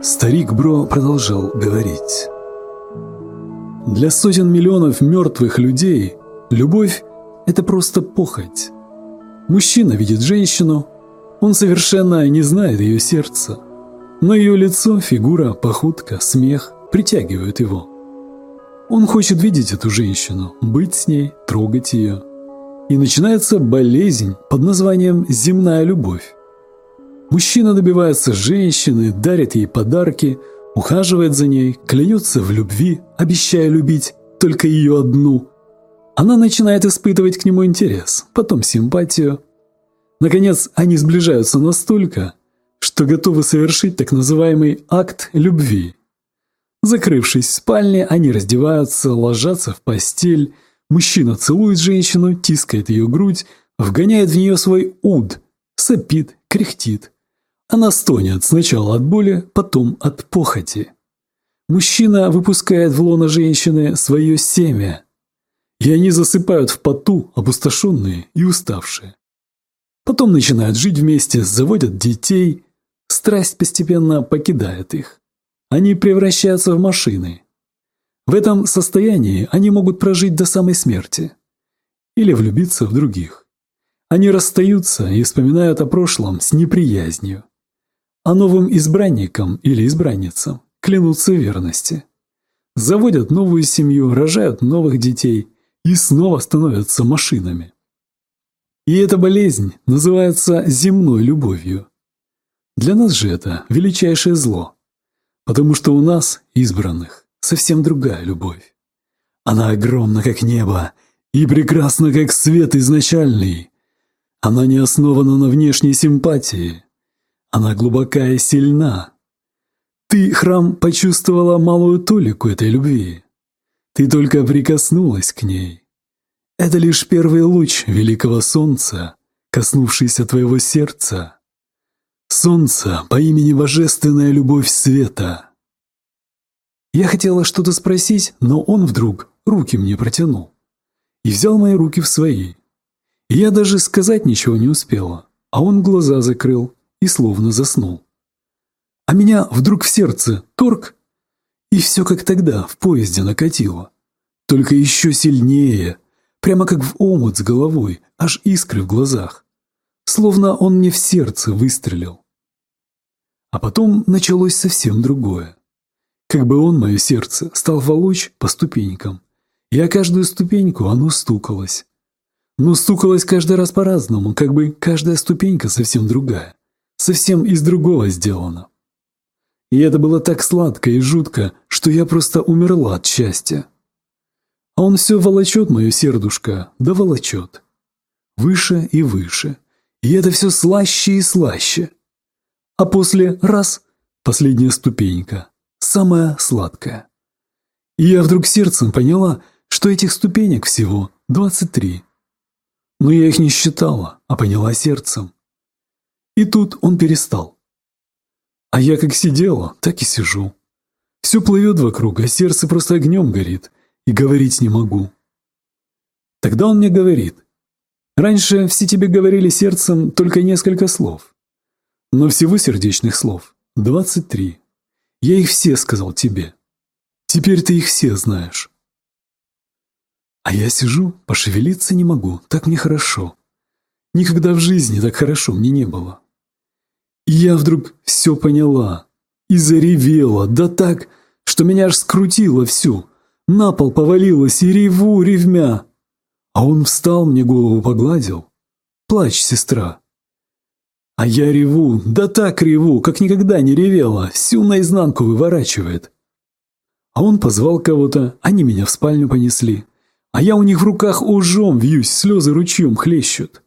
Старик Бро продолжал говорить. Для сотен миллионов мертвых людей любовь – это просто похоть. Мужчина видит женщину, он совершенно не знает ее сердца, но ее лицо, фигура, походка, смех притягивают его. Он хочет видеть эту женщину, быть с ней, трогать ее. И начинается болезнь под названием «земная любовь». Мужчина добивается женщины, дарит ей подарки, ухаживает за ней, клянется в любви, обещая любить только ее одну. Она начинает испытывать к нему интерес, потом симпатию. Наконец, они сближаются настолько, что готовы совершить так называемый акт любви. Закрывшись в спальне, они раздеваются, ложатся в постель. Мужчина целует женщину, тискает ее грудь, вгоняет в нее свой уд, сопит, кряхтит. Она стонет сначала от боли, потом от похоти. Мужчина выпускает в лоно женщины свое семя, и они засыпают в поту, опустошенные и уставшие. Потом начинают жить вместе, заводят детей, страсть постепенно покидает их. Они превращаются в машины. В этом состоянии они могут прожить до самой смерти или влюбиться в других. Они расстаются и вспоминают о прошлом с неприязнью а новым избранникам или избранницам клянутся верности. Заводят новую семью, рожают новых детей и снова становятся машинами. И эта болезнь называется земной любовью. Для нас же это величайшее зло, потому что у нас, избранных, совсем другая любовь. Она огромна, как небо, и прекрасна, как свет изначальный. Она не основана на внешней симпатии, она глубока и сильна. Ты, храм, почувствовала малую толику этой любви. Ты только прикоснулась к ней. Это лишь первый луч великого солнца, коснувшийся твоего сердца. Солнце по имени Божественная Любовь Света. Я хотела что-то спросить, но он вдруг руки мне протянул и взял мои руки в свои. Я даже сказать ничего не успела, а он глаза закрыл и словно заснул. А меня вдруг в сердце торг, и все как тогда в поезде накатило. Только еще сильнее, прямо как в омут с головой, аж искры в глазах. Словно он мне в сердце выстрелил. А потом началось совсем другое. Как бы он, мое сердце, стал волочь по ступенькам. И о каждую ступеньку оно стукалось. Но стукалось каждый раз по-разному, как бы каждая ступенька совсем другая совсем из другого сделано. И это было так сладко и жутко, что я просто умерла от счастья. А он все волочет мое сердушко, да волочет. Выше и выше. И это все слаще и слаще. А после раз – последняя ступенька, самая сладкая. И я вдруг сердцем поняла, что этих ступенек всего 23. Но я их не считала, а поняла сердцем. И тут он перестал. А я как сидела, так и сижу. Все плывет вокруг, а сердце просто огнем горит, и говорить не могу. Тогда он мне говорит. Раньше все тебе говорили сердцем только несколько слов. Но всего сердечных слов – 23. Я их все сказал тебе. Теперь ты их все знаешь. А я сижу, пошевелиться не могу, так мне хорошо. Никогда в жизни так хорошо мне не было. Я вдруг все поняла и заревела, да так, что меня аж скрутило всю. На пол повалилась и реву ревмя. А он встал, мне голову погладил. Плачь, сестра. А я реву, да так реву, как никогда не ревела, всю наизнанку выворачивает. А он позвал кого-то, они меня в спальню понесли. А я у них в руках ужом вьюсь, слезы ручьем хлещут.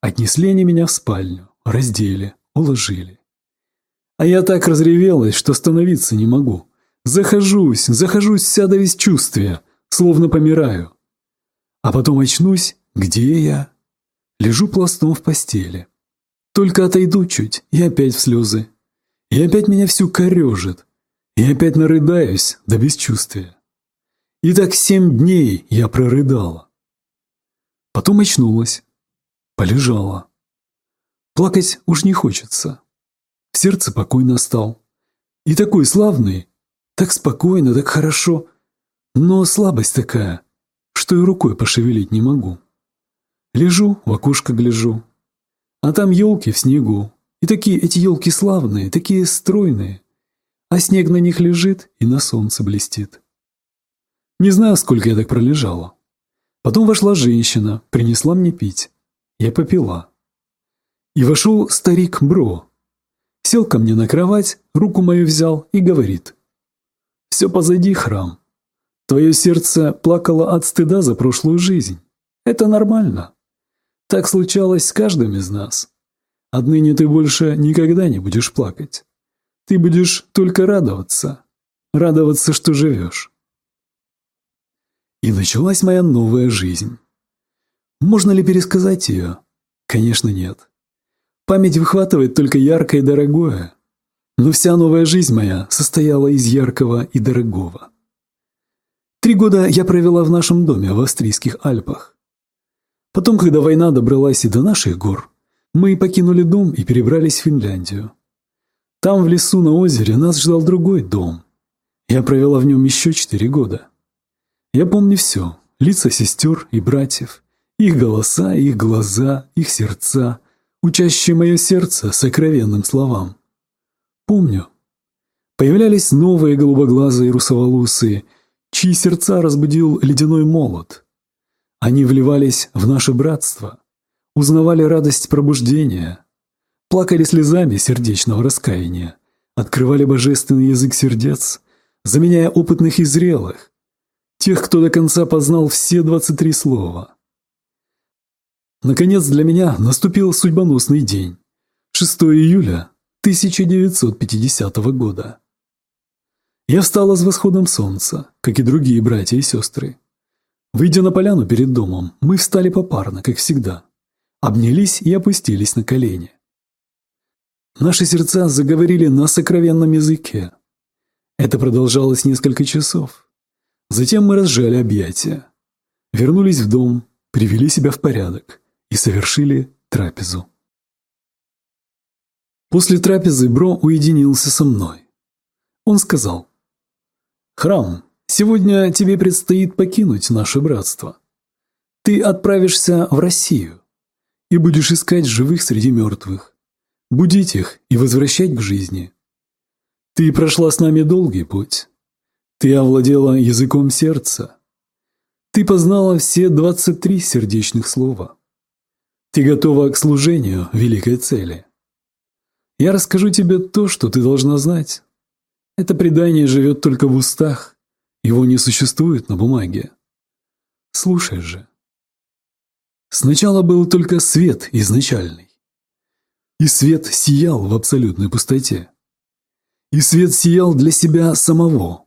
Отнесли они меня в спальню, раздели уложили. А я так разревелась, что становиться не могу. Захожусь, захожусь вся до бесчувствия, словно помираю. А потом очнусь, где я? Лежу пластом в постели. Только отойду чуть, и опять в слезы. И опять меня всю корежит. И опять нарыдаюсь до бесчувствия. И так семь дней я прорыдала. Потом очнулась, полежала. Плакать уж не хочется. В сердце покой настал. И такой славный, так спокойно, так хорошо, но слабость такая, что и рукой пошевелить не могу. Лежу, в окошко гляжу, а там елки в снегу, и такие эти елки славные, такие стройные, а снег на них лежит и на солнце блестит. Не знаю, сколько я так пролежала. Потом вошла женщина, принесла мне пить. Я попила. И вошел старик Бро. Сел ко мне на кровать, руку мою взял и говорит. «Все позади, храм. Твое сердце плакало от стыда за прошлую жизнь. Это нормально. Так случалось с каждым из нас. Отныне ты больше никогда не будешь плакать. Ты будешь только радоваться. Радоваться, что живешь. И началась моя новая жизнь. Можно ли пересказать ее? Конечно, нет. Память выхватывает только яркое и дорогое. Но вся новая жизнь моя состояла из яркого и дорогого. Три года я провела в нашем доме в австрийских Альпах. Потом, когда война добралась и до наших гор, мы покинули дом и перебрались в Финляндию. Там, в лесу на озере, нас ждал другой дом. Я провела в нем еще четыре года. Я помню все. Лица сестер и братьев, их голоса, их глаза, их сердца, учащие мое сердце сокровенным словам. Помню. Появлялись новые голубоглазые русоволосые, чьи сердца разбудил ледяной молот. Они вливались в наше братство, узнавали радость пробуждения, плакали слезами сердечного раскаяния, открывали божественный язык сердец, заменяя опытных и зрелых, тех, кто до конца познал все 23 слова. Наконец для меня наступил судьбоносный день, 6 июля 1950 года. Я встала с восходом солнца, как и другие братья и сестры. Выйдя на поляну перед домом, мы встали попарно, как всегда, обнялись и опустились на колени. Наши сердца заговорили на сокровенном языке. Это продолжалось несколько часов. Затем мы разжали объятия, вернулись в дом, привели себя в порядок и совершили трапезу. После трапезы Бро уединился со мной. Он сказал, «Храм, сегодня тебе предстоит покинуть наше братство. Ты отправишься в Россию и будешь искать живых среди мертвых будить их и возвращать к жизни. Ты прошла с нами долгий путь. Ты овладела языком сердца. Ты познала все 23 сердечных слова. Ты готова к служению великой цели. Я расскажу тебе то, что ты должна знать. Это предание живет только в устах, его не существует на бумаге. Слушай же. Сначала был только свет изначальный. И свет сиял в абсолютной пустоте. И свет сиял для себя самого.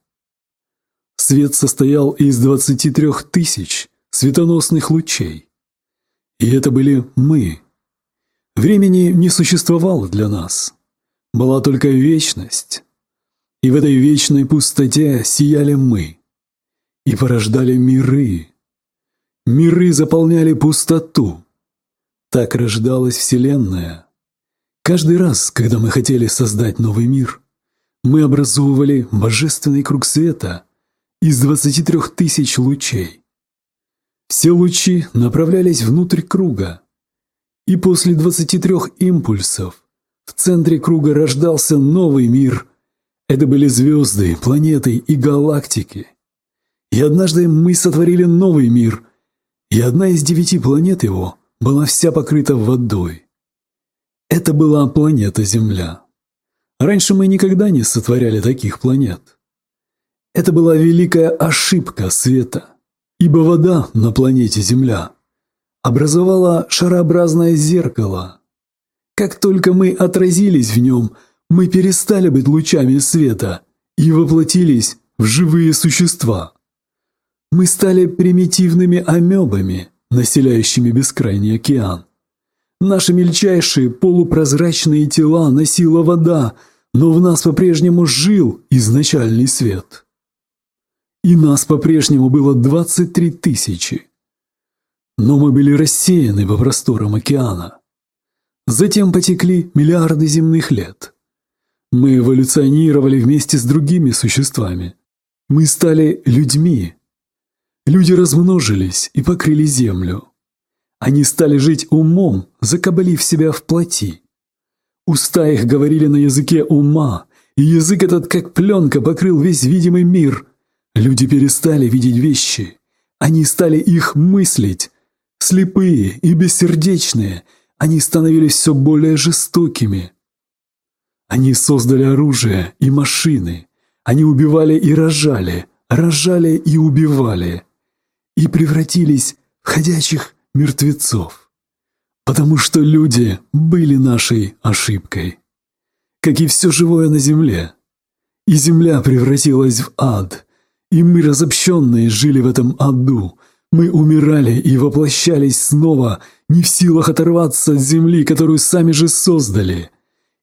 Свет состоял из 23 тысяч светоносных лучей. И это были мы. Времени не существовало для нас. Была только вечность. И в этой вечной пустоте сияли мы. И порождали миры. Миры заполняли пустоту. Так рождалась Вселенная. Каждый раз, когда мы хотели создать новый мир, мы образовывали божественный круг света из 23 тысяч лучей. Все лучи направлялись внутрь круга, и после 23 импульсов в центре круга рождался новый мир. Это были звезды, планеты и галактики. И однажды мы сотворили новый мир, и одна из девяти планет его была вся покрыта водой. Это была планета Земля. Раньше мы никогда не сотворяли таких планет. Это была великая ошибка света, ибо вода на планете Земля образовала шарообразное зеркало. Как только мы отразились в нем, мы перестали быть лучами света и воплотились в живые существа. Мы стали примитивными амебами, населяющими бескрайний океан. Наши мельчайшие полупрозрачные тела носила вода, но в нас по-прежнему жил изначальный свет. И нас по-прежнему было 23 тысячи. Но мы были рассеяны по просторам океана. Затем потекли миллиарды земных лет. Мы эволюционировали вместе с другими существами. Мы стали людьми. Люди размножились и покрыли землю. Они стали жить умом, закабалив себя в плоти. Уста их говорили на языке ума, и язык этот, как пленка, покрыл весь видимый мир. Люди перестали видеть вещи. Они стали их мыслить. Слепые и бессердечные, они становились все более жестокими. Они создали оружие и машины. Они убивали и рожали, рожали и убивали. И превратились в ходячих мертвецов. Потому что люди были нашей ошибкой. Как и все живое на земле. И земля превратилась в ад. И мы, разобщенные, жили в этом аду. Мы умирали и воплощались снова, не в силах оторваться от земли, которую сами же создали.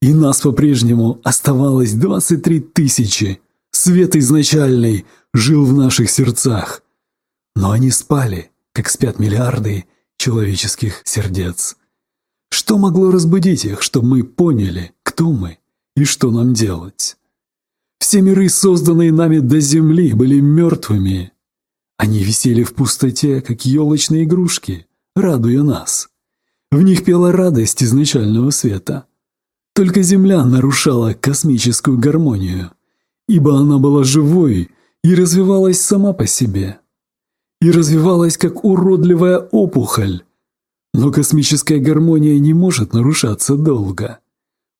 И нас по-прежнему оставалось 23 тысячи. Свет изначальный жил в наших сердцах. Но они спали, как спят миллиарды человеческих сердец. Что могло разбудить их, чтобы мы поняли, кто мы и что нам делать? Все миры, созданные нами до земли, были мертвыми. Они висели в пустоте, как елочные игрушки, радуя нас. В них пела радость изначального света. Только Земля нарушала космическую гармонию, ибо она была живой и развивалась сама по себе. И развивалась как уродливая опухоль. Но космическая гармония не может нарушаться долго.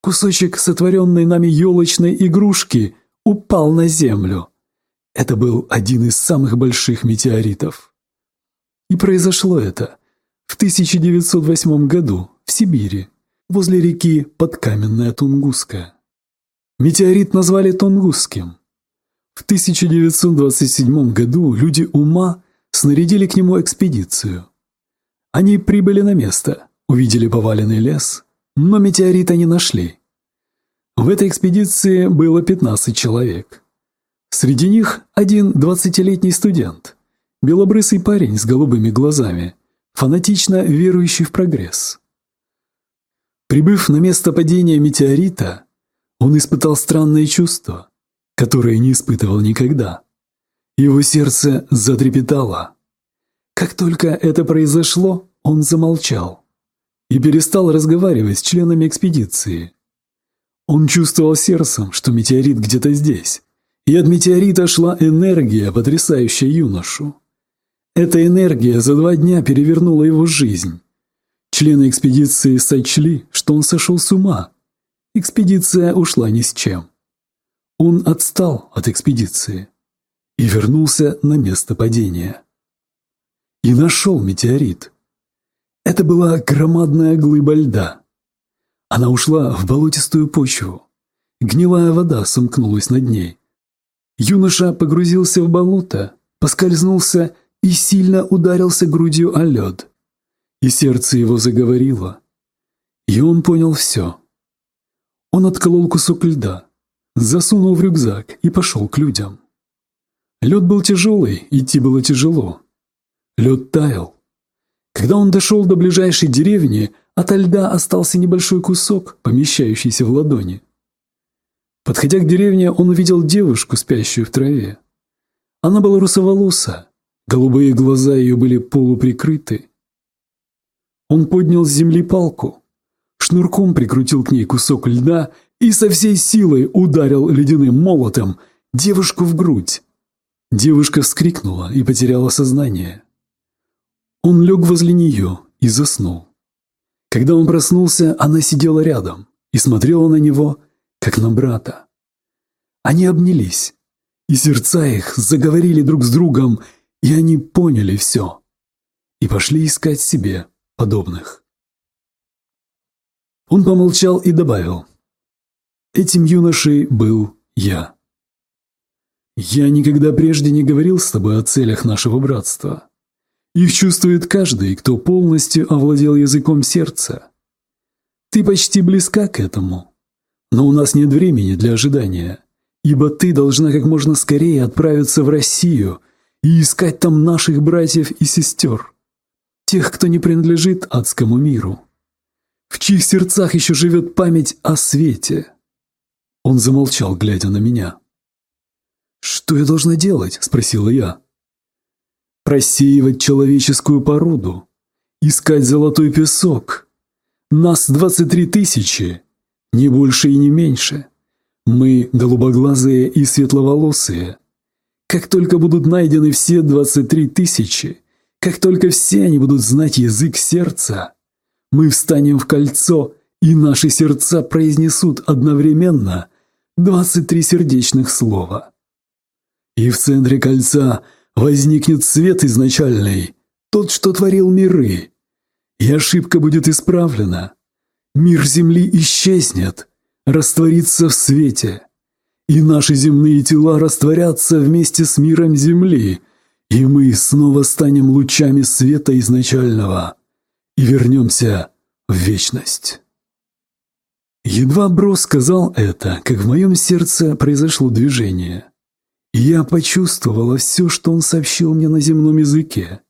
Кусочек сотворенной нами елочной игрушки упал на Землю. Это был один из самых больших метеоритов. И произошло это в 1908 году в Сибири возле реки Подкаменная Тунгуска. Метеорит назвали Тунгусским. В 1927 году люди ума снарядили к нему экспедицию. Они прибыли на место, увидели поваленный лес, но метеорита не нашли. В этой экспедиции было 15 человек. Среди них один двадцатилетний студент, белобрысый парень с голубыми глазами, фанатично верующий в прогресс. Прибыв на место падения метеорита, он испытал странное чувство, которое не испытывал никогда. Его сердце затрепетало. Как только это произошло, он замолчал и перестал разговаривать с членами экспедиции. Он чувствовал сердцем, что метеорит где-то здесь, и от метеорита шла энергия, потрясающая юношу. Эта энергия за два дня перевернула его жизнь. Члены экспедиции сочли, что он сошел с ума. Экспедиция ушла ни с чем. Он отстал от экспедиции и вернулся на место падения. И нашел метеорит. Это была громадная глыба льда. Она ушла в болотистую почву. Гнилая вода сомкнулась над ней. Юноша погрузился в болото, поскользнулся и сильно ударился грудью о лед и сердце его заговорило. И он понял все. Он отколол кусок льда, засунул в рюкзак и пошел к людям. Лед был тяжелый, идти было тяжело. Лед таял. Когда он дошел до ближайшей деревни, от льда остался небольшой кусок, помещающийся в ладони. Подходя к деревне, он увидел девушку, спящую в траве. Она была русоволоса, голубые глаза ее были полуприкрыты, он поднял с земли палку, шнурком прикрутил к ней кусок льда и со всей силой ударил ледяным молотом девушку в грудь. Девушка вскрикнула и потеряла сознание. Он лег возле нее и заснул. Когда он проснулся, она сидела рядом и смотрела на него, как на брата. Они обнялись, и сердца их заговорили друг с другом, и они поняли все, и пошли искать себе подобных. Он помолчал и добавил. Этим юношей был я. Я никогда прежде не говорил с тобой о целях нашего братства. Их чувствует каждый, кто полностью овладел языком сердца. Ты почти близка к этому. Но у нас нет времени для ожидания, ибо ты должна как можно скорее отправиться в Россию и искать там наших братьев и сестер тех, кто не принадлежит адскому миру, в чьих сердцах еще живет память о свете. Он замолчал, глядя на меня. «Что я должна делать?» – спросила я. «Просеивать человеческую породу, искать золотой песок. Нас двадцать три тысячи, не больше и не меньше. Мы голубоглазые и светловолосые. Как только будут найдены все двадцать три тысячи, как только все они будут знать язык сердца, мы встанем в кольцо, и наши сердца произнесут одновременно двадцать три сердечных слова. И в центре кольца возникнет свет изначальный, тот, что творил миры. И ошибка будет исправлена. Мир Земли исчезнет, растворится в свете. И наши земные тела растворятся вместе с миром Земли, и мы снова станем лучами света изначального и вернемся в вечность. Едва Бро сказал это, как в моем сердце произошло движение. Я почувствовала все, что он сообщил мне на земном языке.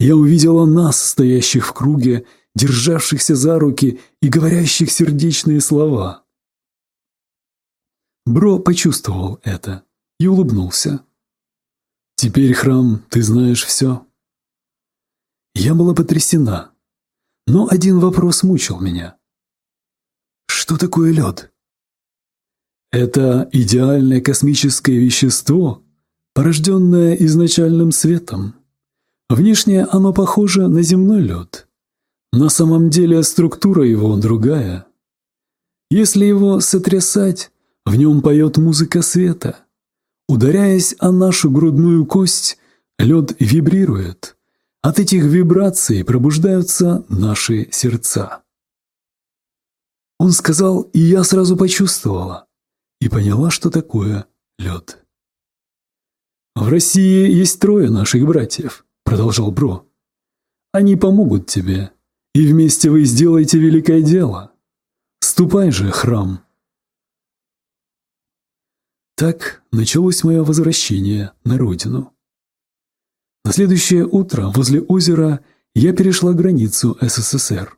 Я увидела нас, стоящих в круге, державшихся за руки и говорящих сердечные слова. Бро почувствовал это и улыбнулся. «Теперь, храм, ты знаешь все». Я была потрясена, но один вопрос мучил меня. Что такое лед? Это идеальное космическое вещество, порожденное изначальным светом. Внешне оно похоже на земной лед. На самом деле структура его другая. Если его сотрясать, в нем поет музыка света. Ударяясь о нашу грудную кость, лед вибрирует. От этих вибраций пробуждаются наши сердца. Он сказал, и я сразу почувствовала и поняла, что такое лед. «В России есть трое наших братьев», — продолжал Бро. «Они помогут тебе, и вместе вы сделаете великое дело. Ступай же, храм». Так началось мое возвращение на родину. На следующее утро возле озера я перешла границу СССР.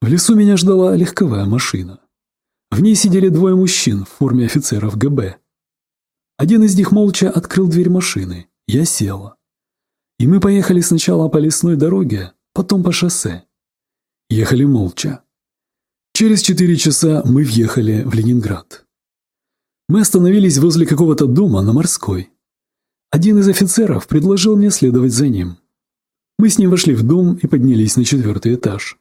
В лесу меня ждала легковая машина. В ней сидели двое мужчин в форме офицеров ГБ. Один из них молча открыл дверь машины. Я села. И мы поехали сначала по лесной дороге, потом по шоссе. Ехали молча. Через четыре часа мы въехали в Ленинград. Мы остановились возле какого-то дома на Морской. Один из офицеров предложил мне следовать за ним. Мы с ним вошли в дом и поднялись на четвертый этаж.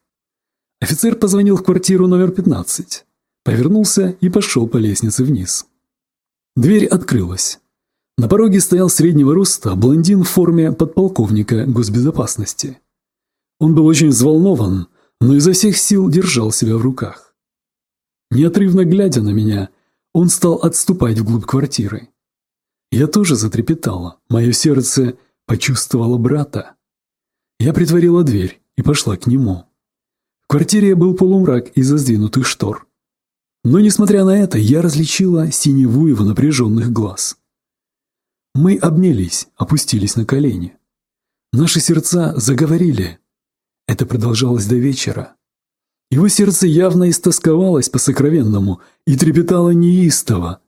Офицер позвонил в квартиру номер 15, повернулся и пошел по лестнице вниз. Дверь открылась. На пороге стоял среднего роста блондин в форме подполковника госбезопасности. Он был очень взволнован, но изо всех сил держал себя в руках. Неотрывно глядя на меня, он стал отступать вглубь квартиры. Я тоже затрепетала, мое сердце почувствовало брата. Я притворила дверь и пошла к нему квартире был полумрак из-за сдвинутых штор. Но, несмотря на это, я различила синеву его напряженных глаз. Мы обнялись, опустились на колени. Наши сердца заговорили. Это продолжалось до вечера. Его сердце явно истосковалось по-сокровенному и трепетало неистово.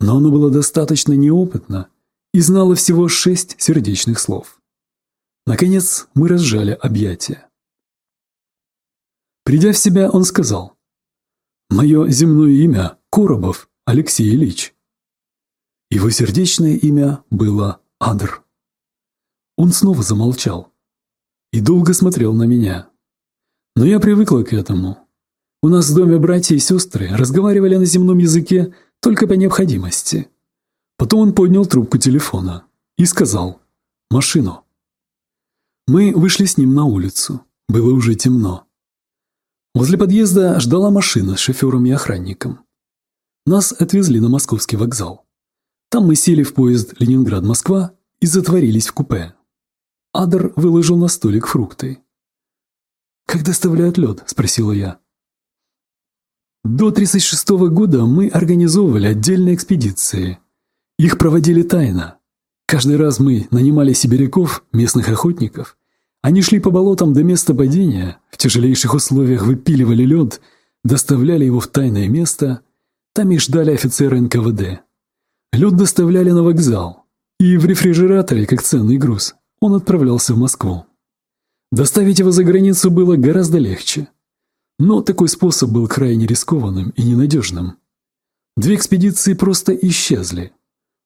Но оно было достаточно неопытно и знало всего шесть сердечных слов. Наконец мы разжали объятия. Придя в себя, он сказал, «Мое земное имя Коробов Алексей Ильич». Его сердечное имя было Адр. Он снова замолчал и долго смотрел на меня. Но я привыкла к этому. У нас в доме братья и сестры разговаривали на земном языке только по необходимости. Потом он поднял трубку телефона и сказал «Машину». Мы вышли с ним на улицу. Было уже темно. Возле подъезда ждала машина с шофером и охранником. Нас отвезли на московский вокзал. Там мы сели в поезд Ленинград-Москва и затворились в купе. Адер выложил на столик фрукты. «Как доставляют лед?» – спросила я. До 1936 года мы организовывали отдельные экспедиции. Их проводили тайно. Каждый раз мы нанимали сибиряков, местных охотников, они шли по болотам до места падения, в тяжелейших условиях выпиливали лед, доставляли его в тайное место, Там их ждали офицеры НКВД. Лед доставляли на вокзал, и в рефрижераторе, как ценный груз, он отправлялся в Москву. Доставить его за границу было гораздо легче. Но такой способ был крайне рискованным и ненадежным. Две экспедиции просто исчезли.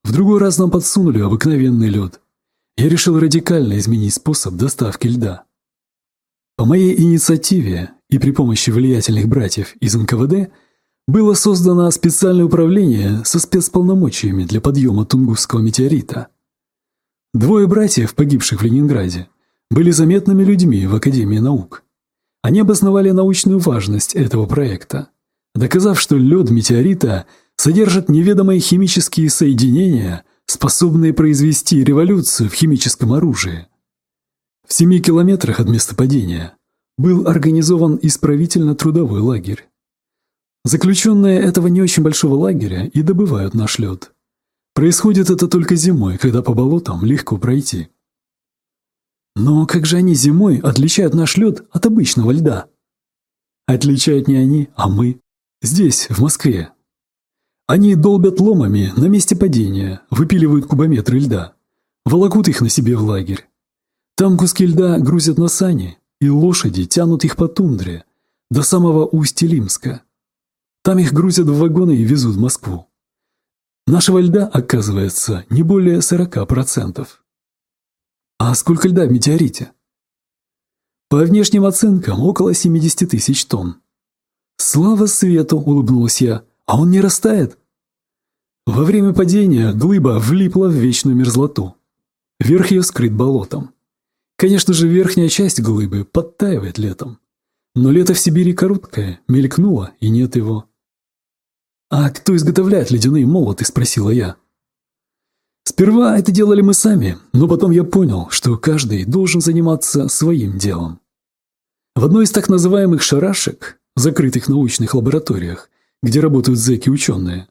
В другой раз нам подсунули обыкновенный лед. Я решил радикально изменить способ доставки льда. По моей инициативе и при помощи влиятельных братьев из НКВД было создано специальное управление со спецполномочиями для подъема Тунгусского метеорита. Двое братьев, погибших в Ленинграде, были заметными людьми в Академии наук. Они обосновали научную важность этого проекта, доказав, что лед метеорита содержит неведомые химические соединения, способные произвести революцию в химическом оружии. В семи километрах от места падения был организован исправительно-трудовой лагерь. Заключенные этого не очень большого лагеря и добывают наш лед. Происходит это только зимой, когда по болотам легко пройти. Но как же они зимой отличают наш лед от обычного льда? Отличают не они, а мы. Здесь, в Москве. Они долбят ломами на месте падения, выпиливают кубометры льда, волокут их на себе в лагерь. Там куски льда грузят на сани, и лошади тянут их по тундре, до самого устья Лимска. Там их грузят в вагоны и везут в Москву. Нашего льда, оказывается, не более 40%. А сколько льда в метеорите? По внешним оценкам, около 70 тысяч тонн. Слава свету, улыбнулась я, а он не растает? Во время падения глыба влипла в вечную мерзлоту. Верх ее скрыт болотом. Конечно же, верхняя часть глыбы подтаивает летом. Но лето в Сибири короткое, мелькнуло, и нет его. «А кто изготовляет ледяные молоты?» – спросила я. Сперва это делали мы сами, но потом я понял, что каждый должен заниматься своим делом. В одной из так называемых «шарашек», закрытых научных лабораториях, где работают зэки-ученые,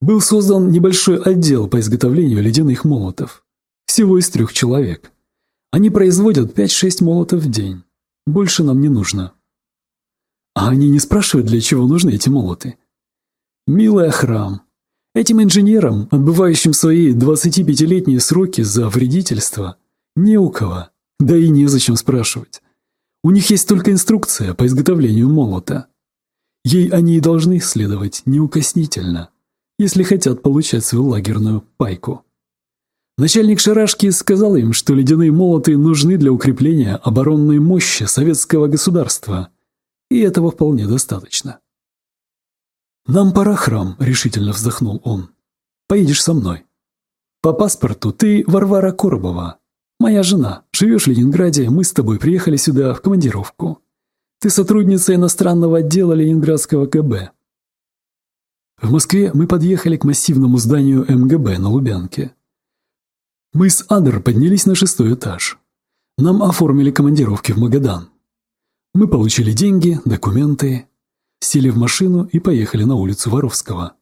был создан небольшой отдел по изготовлению ледяных молотов. Всего из трех человек. Они производят 5-6 молотов в день. Больше нам не нужно. А они не спрашивают, для чего нужны эти молоты. Милый храм. Этим инженерам, отбывающим свои 25-летние сроки за вредительство, не у кого, да и незачем спрашивать. У них есть только инструкция по изготовлению молота. Ей они и должны следовать неукоснительно, если хотят получать свою лагерную пайку. Начальник шарашки сказал им, что ледяные молоты нужны для укрепления оборонной мощи советского государства, и этого вполне достаточно. «Нам пора храм», — решительно вздохнул он. «Поедешь со мной. По паспорту ты Варвара Коробова, моя жена. Живешь в Ленинграде, мы с тобой приехали сюда в командировку. Ты сотрудница иностранного отдела Ленинградского КБ». В Москве мы подъехали к массивному зданию МГБ на Лубянке. Мы с Адер поднялись на шестой этаж. Нам оформили командировки в Магадан. Мы получили деньги, документы, сели в машину и поехали на улицу Воровского.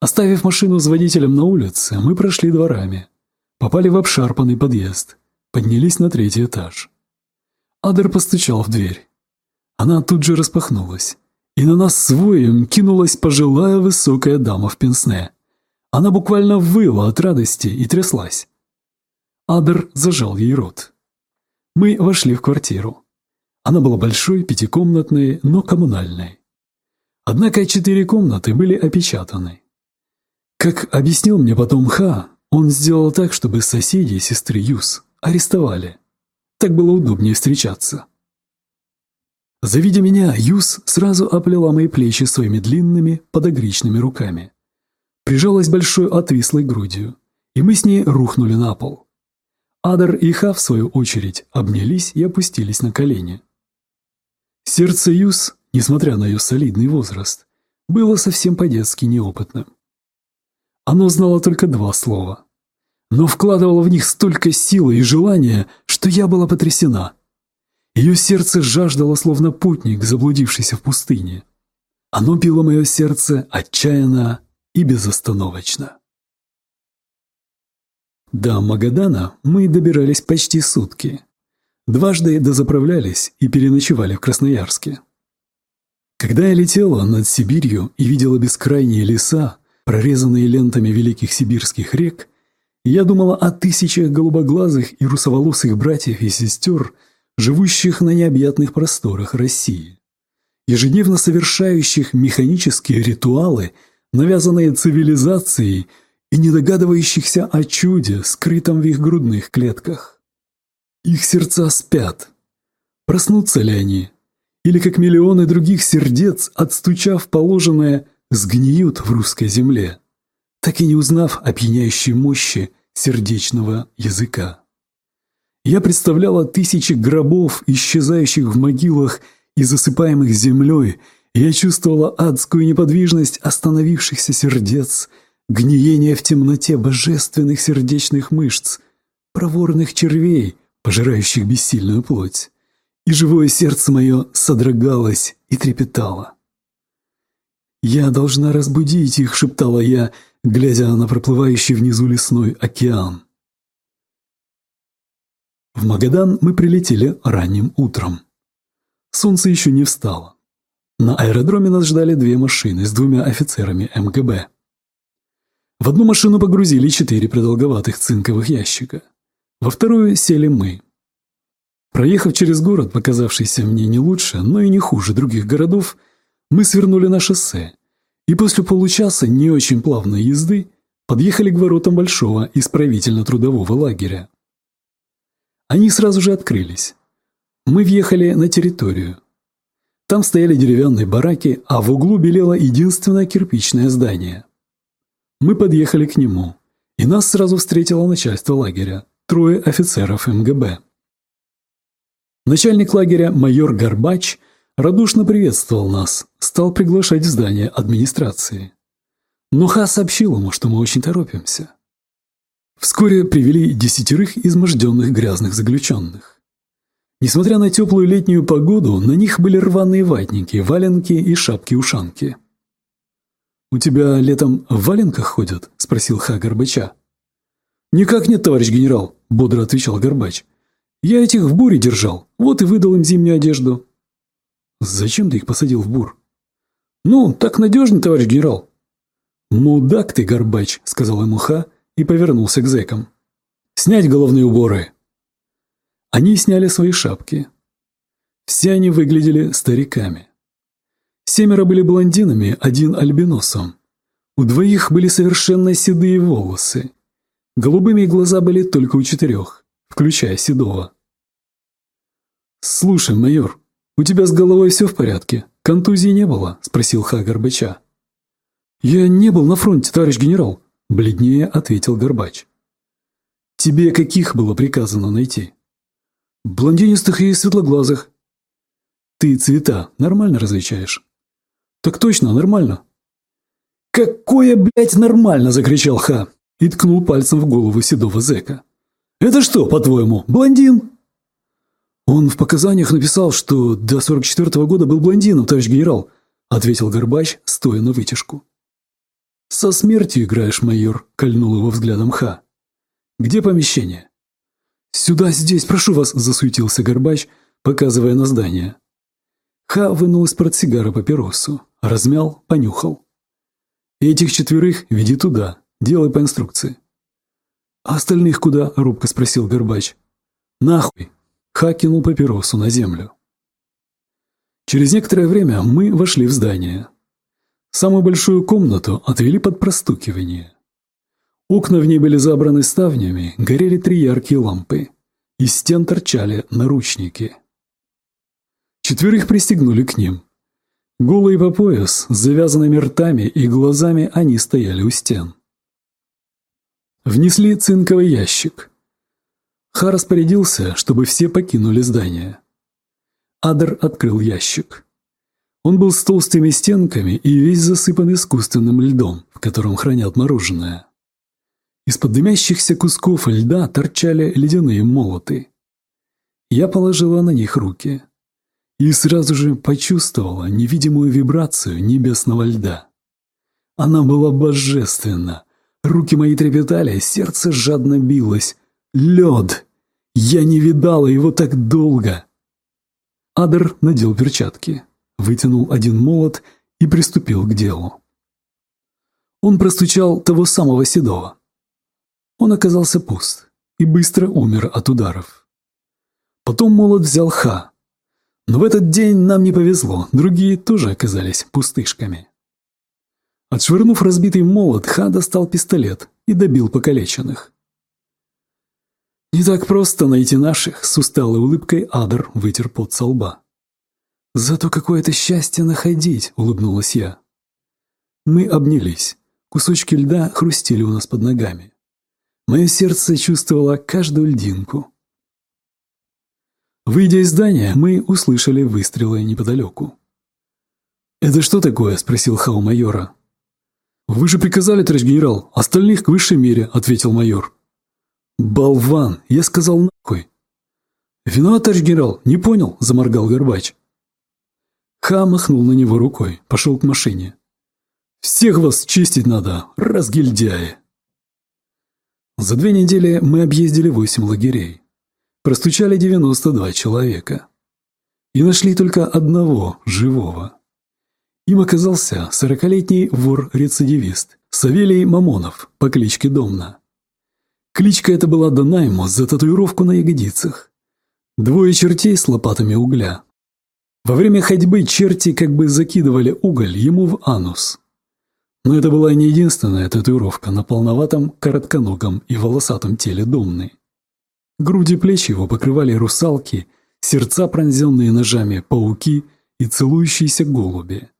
Оставив машину с водителем на улице, мы прошли дворами, попали в обшарпанный подъезд, поднялись на третий этаж. Адер постучал в дверь. Она тут же распахнулась, и на нас с воем кинулась пожилая высокая дама в пенсне. Она буквально выла от радости и тряслась. Адер зажал ей рот. Мы вошли в квартиру. Она была большой, пятикомнатной, но коммунальной. Однако четыре комнаты были опечатаны. Как объяснил мне потом Ха, он сделал так, чтобы соседи сестры Юс арестовали. Так было удобнее встречаться. Завидя меня, Юс сразу оплела мои плечи своими длинными подогричными руками прижалась большой отвислой грудью, и мы с ней рухнули на пол. Адар и Ха, в свою очередь, обнялись и опустились на колени. Сердце Юс, несмотря на ее солидный возраст, было совсем по-детски неопытным. Оно знало только два слова, но вкладывало в них столько силы и желания, что я была потрясена. Ее сердце жаждало, словно путник, заблудившийся в пустыне. Оно било мое сердце отчаянно и безостановочно. До Магадана мы добирались почти сутки. Дважды дозаправлялись и переночевали в Красноярске. Когда я летела над Сибирью и видела бескрайние леса, прорезанные лентами великих сибирских рек, я думала о тысячах голубоглазых и русоволосых братьев и сестер, живущих на необъятных просторах России, ежедневно совершающих механические ритуалы, навязанные цивилизацией и не догадывающихся о чуде, скрытом в их грудных клетках. Их сердца спят. Проснутся ли они? Или, как миллионы других сердец, отстучав положенное, сгниют в русской земле, так и не узнав о пьяняющей мощи сердечного языка? Я представляла тысячи гробов, исчезающих в могилах и засыпаемых землей, я чувствовала адскую неподвижность остановившихся сердец – гниение в темноте божественных сердечных мышц, проворных червей, пожирающих бессильную плоть. И живое сердце мое содрогалось и трепетало. «Я должна разбудить их», — шептала я, глядя на проплывающий внизу лесной океан. В Магадан мы прилетели ранним утром. Солнце еще не встало. На аэродроме нас ждали две машины с двумя офицерами МГБ. В одну машину погрузили четыре продолговатых цинковых ящика. Во вторую сели мы. Проехав через город, показавшийся мне не лучше, но и не хуже других городов, мы свернули на шоссе и после получаса не очень плавной езды подъехали к воротам большого исправительно-трудового лагеря. Они сразу же открылись. Мы въехали на территорию. Там стояли деревянные бараки, а в углу белело единственное кирпичное здание. Мы подъехали к нему, и нас сразу встретило начальство лагеря, трое офицеров МГБ. Начальник лагеря майор Горбач радушно приветствовал нас, стал приглашать в здание администрации. Но Ха сообщил ему, что мы очень торопимся. Вскоре привели десятерых изможденных грязных заключенных. Несмотря на теплую летнюю погоду, на них были рваные ватники, валенки и шапки-ушанки. «У тебя летом в валенках ходят?» – спросил Ха Горбача. «Никак нет, товарищ генерал», – бодро отвечал Горбач. «Я этих в буре держал, вот и выдал им зимнюю одежду». «Зачем ты их посадил в бур?» «Ну, так надежнее, товарищ генерал». «Мудак ты, Горбач», – сказал ему Ха и повернулся к зэкам. «Снять головные уборы!» Они сняли свои шапки. Все они выглядели стариками. Семеро были блондинами, один альбиносом. У двоих были совершенно седые волосы. Голубыми глаза были только у четырех, включая седого. «Слушай, майор, у тебя с головой все в порядке? Контузии не было?» – спросил Ха Горбача. «Я не был на фронте, товарищ генерал», – бледнее ответил Горбач. «Тебе каких было приказано найти?» «Блондинистых и светлоглазых». «Ты цвета нормально различаешь?» «Так точно, нормально». «Какое, блядь, нормально!» – закричал Ха и ткнул пальцем в голову седого зэка. «Это что, по-твоему, блондин?» «Он в показаниях написал, что до 44-го года был блондином, товарищ генерал», – ответил Горбач, стоя на вытяжку. «Со смертью играешь, майор», – кольнул его взглядом Ха. «Где помещение?» «Сюда, здесь, прошу вас», – засуетился Горбач, показывая на здание. Ха вынул из портсигара папиросу, размял, понюхал. «Этих четверых веди туда, делай по инструкции». «А остальных куда?» – робко спросил Горбач. «Нахуй!» – Ха кинул папиросу на землю. Через некоторое время мы вошли в здание. Самую большую комнату отвели под простукивание. Окна в ней были забраны ставнями, горели три яркие лампы. Из стен торчали наручники. Четверых пристегнули к ним. Голые по пояс, с завязанными ртами и глазами они стояли у стен. Внесли цинковый ящик. Ха распорядился, чтобы все покинули здание. Адер открыл ящик. Он был с толстыми стенками и весь засыпан искусственным льдом, в котором хранят мороженое. Из-под дымящихся кусков льда торчали ледяные молоты. Я положила на них руки и сразу же почувствовала невидимую вибрацию небесного льда. Она была божественна. Руки мои трепетали, сердце жадно билось. Лед! Я не видала его так долго. Адер надел перчатки. Вытянул один молот и приступил к делу. Он простучал того самого Седова. Он оказался пуст и быстро умер от ударов. Потом молот взял Ха. Но в этот день нам не повезло, другие тоже оказались пустышками. Отшвырнув разбитый молот, Ха достал пистолет и добил покалеченных. «Не так просто найти наших», — с усталой улыбкой Адр вытер пот со лба. «Зато какое-то счастье находить», — улыбнулась я. Мы обнялись. Кусочки льда хрустели у нас под ногами. Мое сердце чувствовало каждую льдинку. Выйдя из здания, мы услышали выстрелы неподалеку. «Это что такое?» – спросил Хау майора. «Вы же приказали, товарищ генерал, остальных к высшей мере», – ответил майор. «Болван! Я сказал нахуй!» «Виноват, товарищ генерал, не понял», – заморгал Горбач. Ха махнул на него рукой, пошел к машине. «Всех вас чистить надо, разгильдяи!» За две недели мы объездили восемь лагерей. Простучали 92 человека. И нашли только одного живого. Им оказался сорокалетний вор-рецидивист Савелий Мамонов по кличке Домна. Кличка эта была дана ему за татуировку на ягодицах. Двое чертей с лопатами угля. Во время ходьбы черти как бы закидывали уголь ему в анус. Но это была не единственная татуировка на полноватом, коротконогом и волосатом теле Домны. Груди плечи его покрывали русалки, сердца, пронзенные ножами, пауки и целующиеся голуби.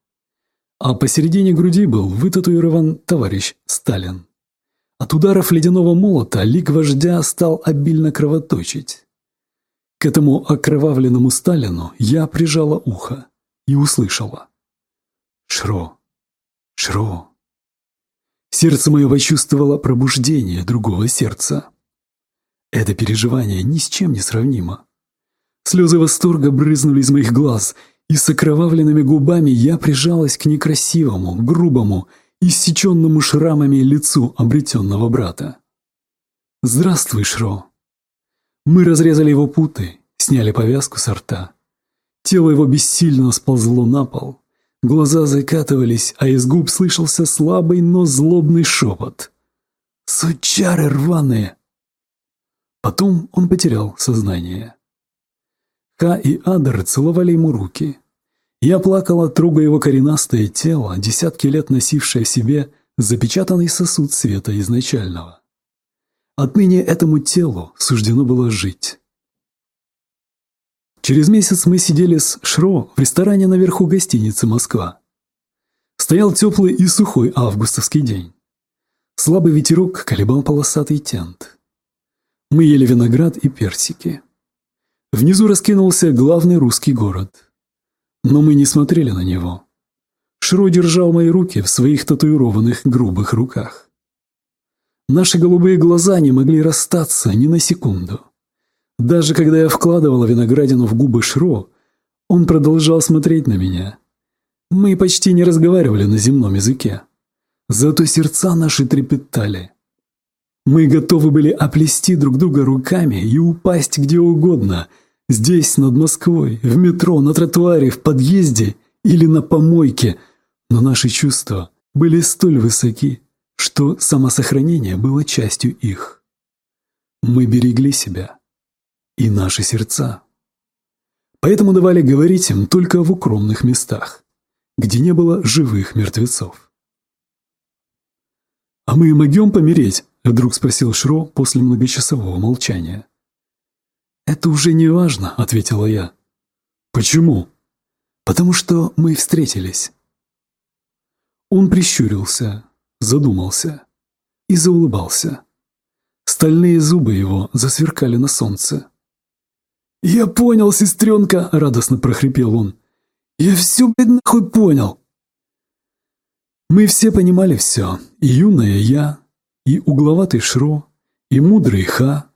А посередине груди был вытатуирован товарищ Сталин. От ударов ледяного молота лик вождя стал обильно кровоточить. К этому окровавленному Сталину я прижала ухо и услышала. «Шро! Шро!» Сердце мое почувствовало пробуждение другого сердца. Это переживание ни с чем не сравнимо. Слезы восторга брызнули из моих глаз, и с окровавленными губами я прижалась к некрасивому, грубому, иссеченному шрамами лицу обретенного брата. «Здравствуй, Шро!» Мы разрезали его путы, сняли повязку со рта. Тело его бессильно сползло на пол. Глаза закатывались, а из губ слышался слабый, но злобный шепот. «Сучары рваные!» Потом он потерял сознание. Ка и Адер целовали ему руки. Я плакала, трогая его коренастое тело, десятки лет носившее в себе запечатанный сосуд света изначального. Отныне этому телу суждено было жить. Через месяц мы сидели с Шро в ресторане наверху гостиницы «Москва». Стоял теплый и сухой августовский день. Слабый ветерок колебал полосатый тент. Мы ели виноград и персики. Внизу раскинулся главный русский город – но мы не смотрели на него. Шро держал мои руки в своих татуированных грубых руках. Наши голубые глаза не могли расстаться ни на секунду. Даже когда я вкладывала виноградину в губы Шро, он продолжал смотреть на меня. Мы почти не разговаривали на земном языке. Зато сердца наши трепетали. Мы готовы были оплести друг друга руками и упасть где угодно – Здесь, над Москвой, в метро, на тротуаре, в подъезде или на помойке. Но наши чувства были столь высоки, что самосохранение было частью их. Мы берегли себя и наши сердца. Поэтому давали говорить им только в укромных местах, где не было живых мертвецов. «А мы могем помереть?» – вдруг спросил Шро после многочасового молчания. «Это уже не важно», — ответила я. «Почему?» «Потому что мы встретились». Он прищурился, задумался и заулыбался. Стальные зубы его засверкали на солнце. «Я понял, сестренка!» — радостно прохрипел он. «Я все, блядь, нахуй понял!» Мы все понимали все, и юная я, и угловатый Шро, и мудрый Ха,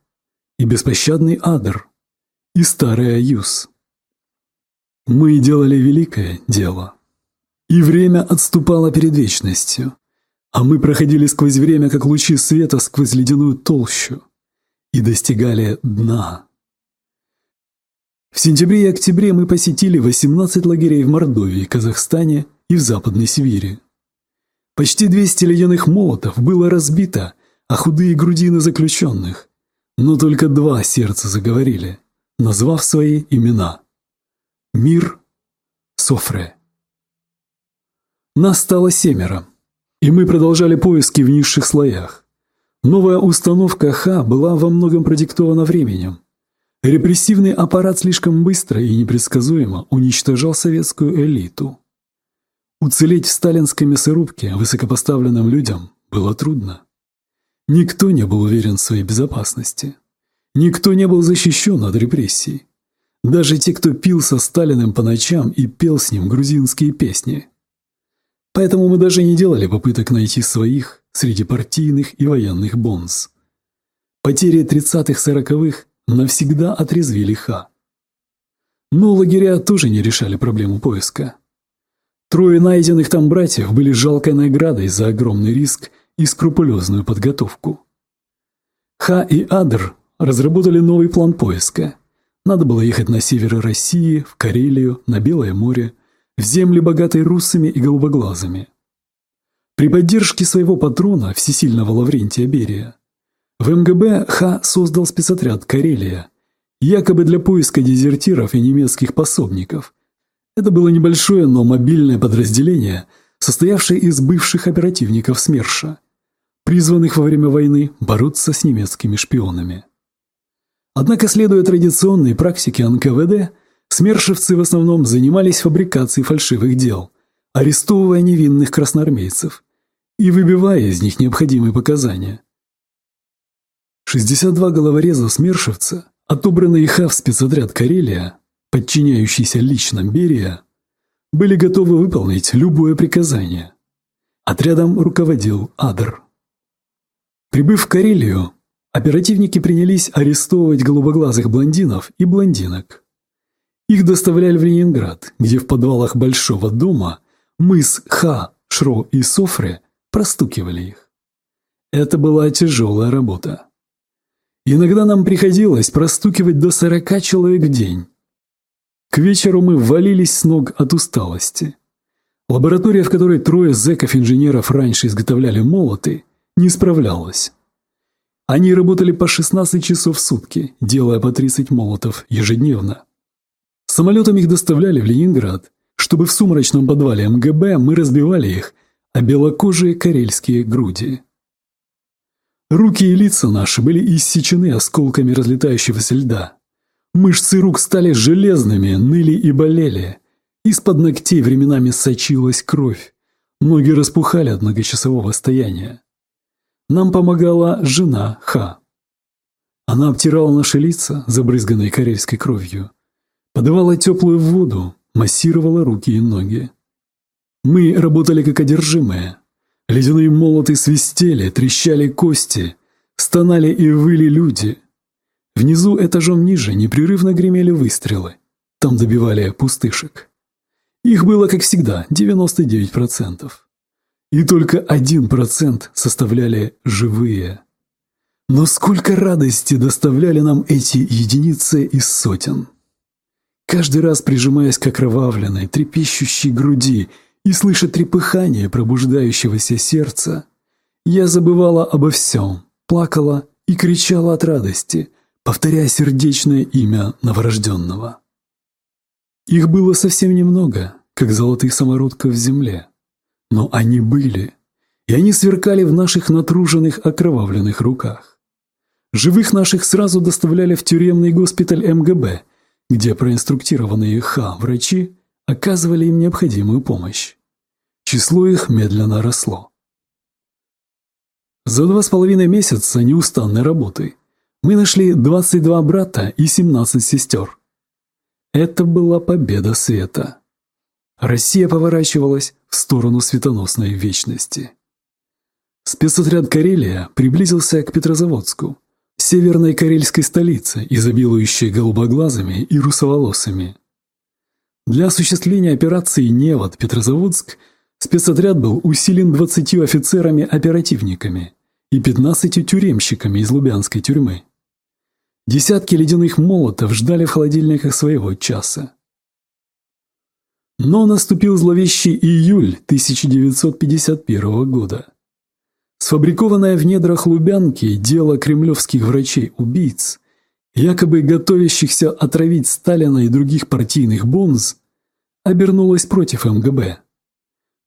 и беспощадный Адр, и старый Аюс. Мы делали великое дело. И время отступало перед вечностью, а мы проходили сквозь время, как лучи света сквозь ледяную толщу, и достигали дна. В сентябре и октябре мы посетили 18 лагерей в Мордовии, Казахстане и в Западной Сибири. Почти 200 ледяных молотов было разбито, а худые грудины заключенных. Но только два сердца заговорили, назвав свои имена. Мир, Софре. Нас стало семеро, и мы продолжали поиски в низших слоях. Новая установка Х была во многом продиктована временем. Репрессивный аппарат слишком быстро и непредсказуемо уничтожал советскую элиту. Уцелеть в сталинской мясорубке высокопоставленным людям было трудно. Никто не был уверен в своей безопасности. Никто не был защищен от репрессий. Даже те, кто пил со Сталиным по ночам и пел с ним грузинские песни. Поэтому мы даже не делали попыток найти своих среди партийных и военных бонз. Потери 30-40-х навсегда отрезвили Ха. Но лагеря тоже не решали проблему поиска. Трое найденных там братьев были жалкой наградой за огромный риск и скрупулезную подготовку. Ха и Адр разработали новый план поиска. Надо было ехать на север России, в Карелию, на Белое море, в земли, богатые русами и голубоглазыми. При поддержке своего патрона, всесильного Лаврентия Берия, в МГБ Ха создал спецотряд «Карелия», якобы для поиска дезертиров и немецких пособников. Это было небольшое, но мобильное подразделение, состоявшее из бывших оперативников СМЕРШа, призванных во время войны бороться с немецкими шпионами. Однако, следуя традиционной практике НКВД, смершевцы в основном занимались фабрикацией фальшивых дел, арестовывая невинных красноармейцев и выбивая из них необходимые показания. 62 головореза смершевца, отобранные ха в спецотряд Карелия, подчиняющийся лично Берия, были готовы выполнить любое приказание. Отрядом руководил Адр. Прибыв в Карелию, оперативники принялись арестовывать голубоглазых блондинов и блондинок. Их доставляли в Ленинград, где в подвалах Большого дома мы с Ха, Шро и Софре простукивали их. Это была тяжелая работа. Иногда нам приходилось простукивать до сорока человек в день. К вечеру мы валились с ног от усталости. Лаборатория, в которой трое зэков-инженеров раньше изготовляли молоты, не справлялась. Они работали по 16 часов в сутки, делая по 30 молотов ежедневно. Самолетом их доставляли в Ленинград, чтобы в сумрачном подвале МГБ мы разбивали их, а белокожие карельские груди. Руки и лица наши были иссечены осколками разлетающегося льда. Мышцы рук стали железными, ныли и болели. Из-под ногтей временами сочилась кровь. Ноги распухали от многочасового стояния. Нам помогала жена Ха. Она обтирала наши лица, забрызганные карельской кровью, подавала теплую воду, массировала руки и ноги. Мы работали как одержимые, Ледяные молоты свистели, трещали кости, стонали и выли люди. Внизу этажом ниже непрерывно гремели выстрелы. Там добивали пустышек. Их было, как всегда, 99%. И только 1% составляли живые. Но сколько радости доставляли нам эти единицы из сотен. Каждый раз прижимаясь к окровавленной, трепещущей груди и слыша трепыхание пробуждающегося сердца, я забывала обо всем, плакала и кричала от радости, повторяя сердечное имя новорожденного. Их было совсем немного, как золотых самородков в земле, но они были, и они сверкали в наших натруженных окровавленных руках. Живых наших сразу доставляли в тюремный госпиталь МГБ, где проинструктированные Х врачи оказывали им необходимую помощь. Число их медленно росло. За два с половиной месяца неустанной работы мы нашли 22 брата и 17 сестер. Это была победа света. Россия поворачивалась в сторону светоносной вечности. Спецотряд «Карелия» приблизился к Петрозаводску, северной карельской столице, изобилующей голубоглазыми и русоволосыми. Для осуществления операции «Невод» Петрозаводск спецотряд был усилен 20 офицерами-оперативниками и 15 тюремщиками из Лубянской тюрьмы. Десятки ледяных молотов ждали в холодильниках своего часа. Но наступил зловещий июль 1951 года. Сфабрикованное в недрах Лубянки дело кремлевских врачей-убийц, якобы готовящихся отравить Сталина и других партийных бонз, обернулось против МГБ.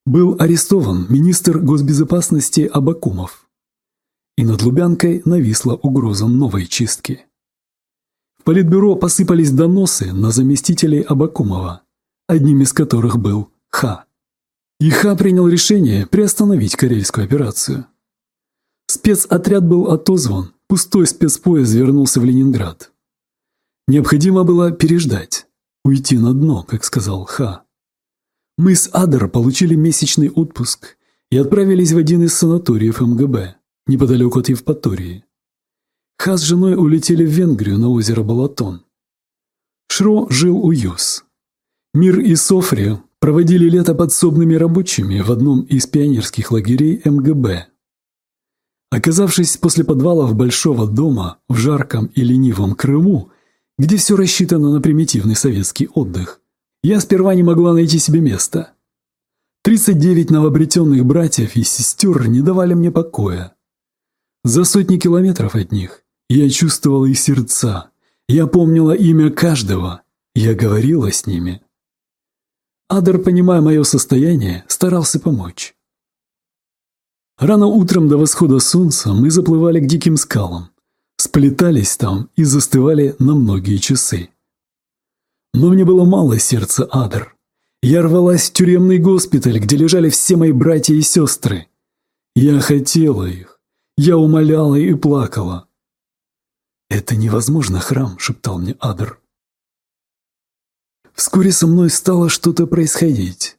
Был арестован министр госбезопасности Абакумов. И над Лубянкой нависла угроза новой чистки. В Политбюро посыпались доносы на заместителей Абакумова, одним из которых был Ха. И Ха принял решение приостановить карельскую операцию. Спецотряд был отозван, пустой спецпоезд вернулся в Ленинград. Необходимо было переждать, уйти на дно, как сказал Ха. Мы с Адер получили месячный отпуск и отправились в один из санаториев МГБ, неподалеку от Евпатории. Ха с женой улетели в Венгрию на озеро Балатон. Шро жил у Юс. Мир и Софрия проводили лето подсобными рабочими в одном из пионерских лагерей МГБ. Оказавшись после подвалов большого дома в жарком и ленивом Крыму, где все рассчитано на примитивный советский отдых, я сперва не могла найти себе места. 39 новообретенных братьев и сестер не давали мне покоя. За сотни километров от них я чувствовала их сердца, я помнила имя каждого, я говорила с ними. Адер, понимая мое состояние, старался помочь. Рано утром до восхода солнца мы заплывали к диким скалам, сплетались там и застывали на многие часы. Но мне было мало сердца Адр. Я рвалась в тюремный госпиталь, где лежали все мои братья и сестры. Я хотела их. Я умоляла и плакала. «Это невозможно, храм», — шептал мне Адр. Вскоре со мной стало что-то происходить.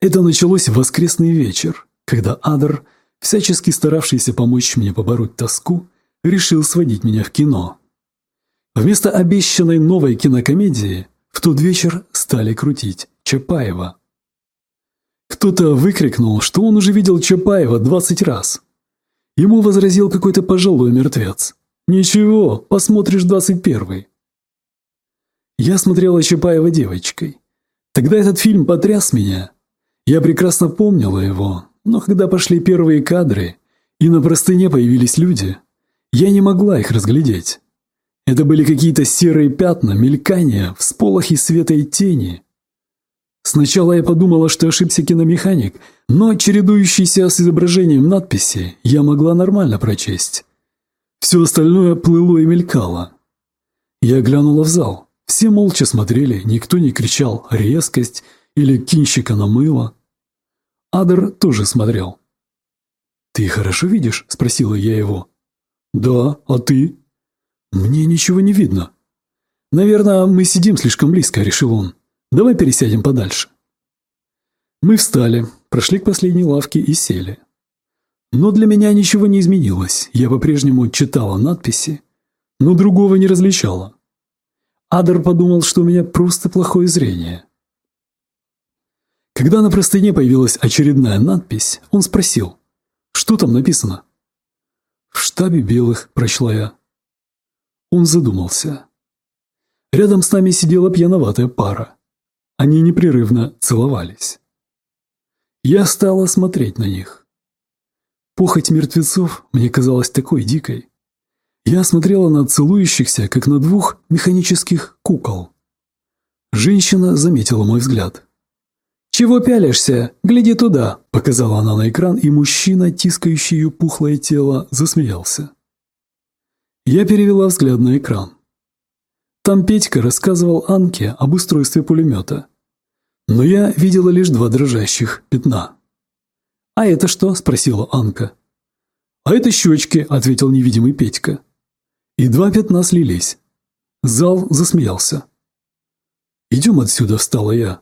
Это началось в воскресный вечер, когда Адр, всячески старавшийся помочь мне побороть тоску, решил сводить меня в кино. Вместо обещанной новой кинокомедии в тот вечер стали крутить Чапаева. Кто-то выкрикнул, что он уже видел Чапаева двадцать раз. Ему возразил какой-то пожилой мертвец. «Ничего, посмотришь двадцать первый». Я смотрела Чапаева девочкой. Тогда этот фильм потряс меня. Я прекрасно помнила его, но когда пошли первые кадры, и на простыне появились люди, я не могла их разглядеть. Это были какие-то серые пятна, мелькания, всполохи света и тени. Сначала я подумала, что ошибся киномеханик, но чередующиеся с изображением надписи я могла нормально прочесть. Все остальное плыло и мелькало. Я глянула в зал. Все молча смотрели, никто не кричал «резкость» или «кинщика намыло». Адер тоже смотрел. «Ты хорошо видишь?» – спросила я его. «Да, а ты?» «Мне ничего не видно». «Наверное, мы сидим слишком близко», — решил он. «Давай пересядем подальше». Мы встали, прошли к последней лавке и сели. Но для меня ничего не изменилось. Я по-прежнему читала надписи, но другого не различала. Адер подумал, что у меня просто плохое зрение. Когда на простыне появилась очередная надпись, он спросил, что там написано? «В штабе белых», – прочла я. Он задумался. Рядом с нами сидела пьяноватая пара. Они непрерывно целовались. Я стала смотреть на них. Похоть мертвецов мне казалась такой дикой. Я смотрела на целующихся, как на двух механических кукол. Женщина заметила мой взгляд. «Чего пялишься? Гляди туда!» – показала она на экран, и мужчина, тискающий ее пухлое тело, засмеялся. Я перевела взгляд на экран. Там Петька рассказывал Анке об устройстве пулемета. Но я видела лишь два дрожащих пятна. «А это что?» – спросила Анка. «А это щечки», – ответил невидимый Петька. И два пятна слились. Зал засмеялся. «Идем отсюда», – встала я.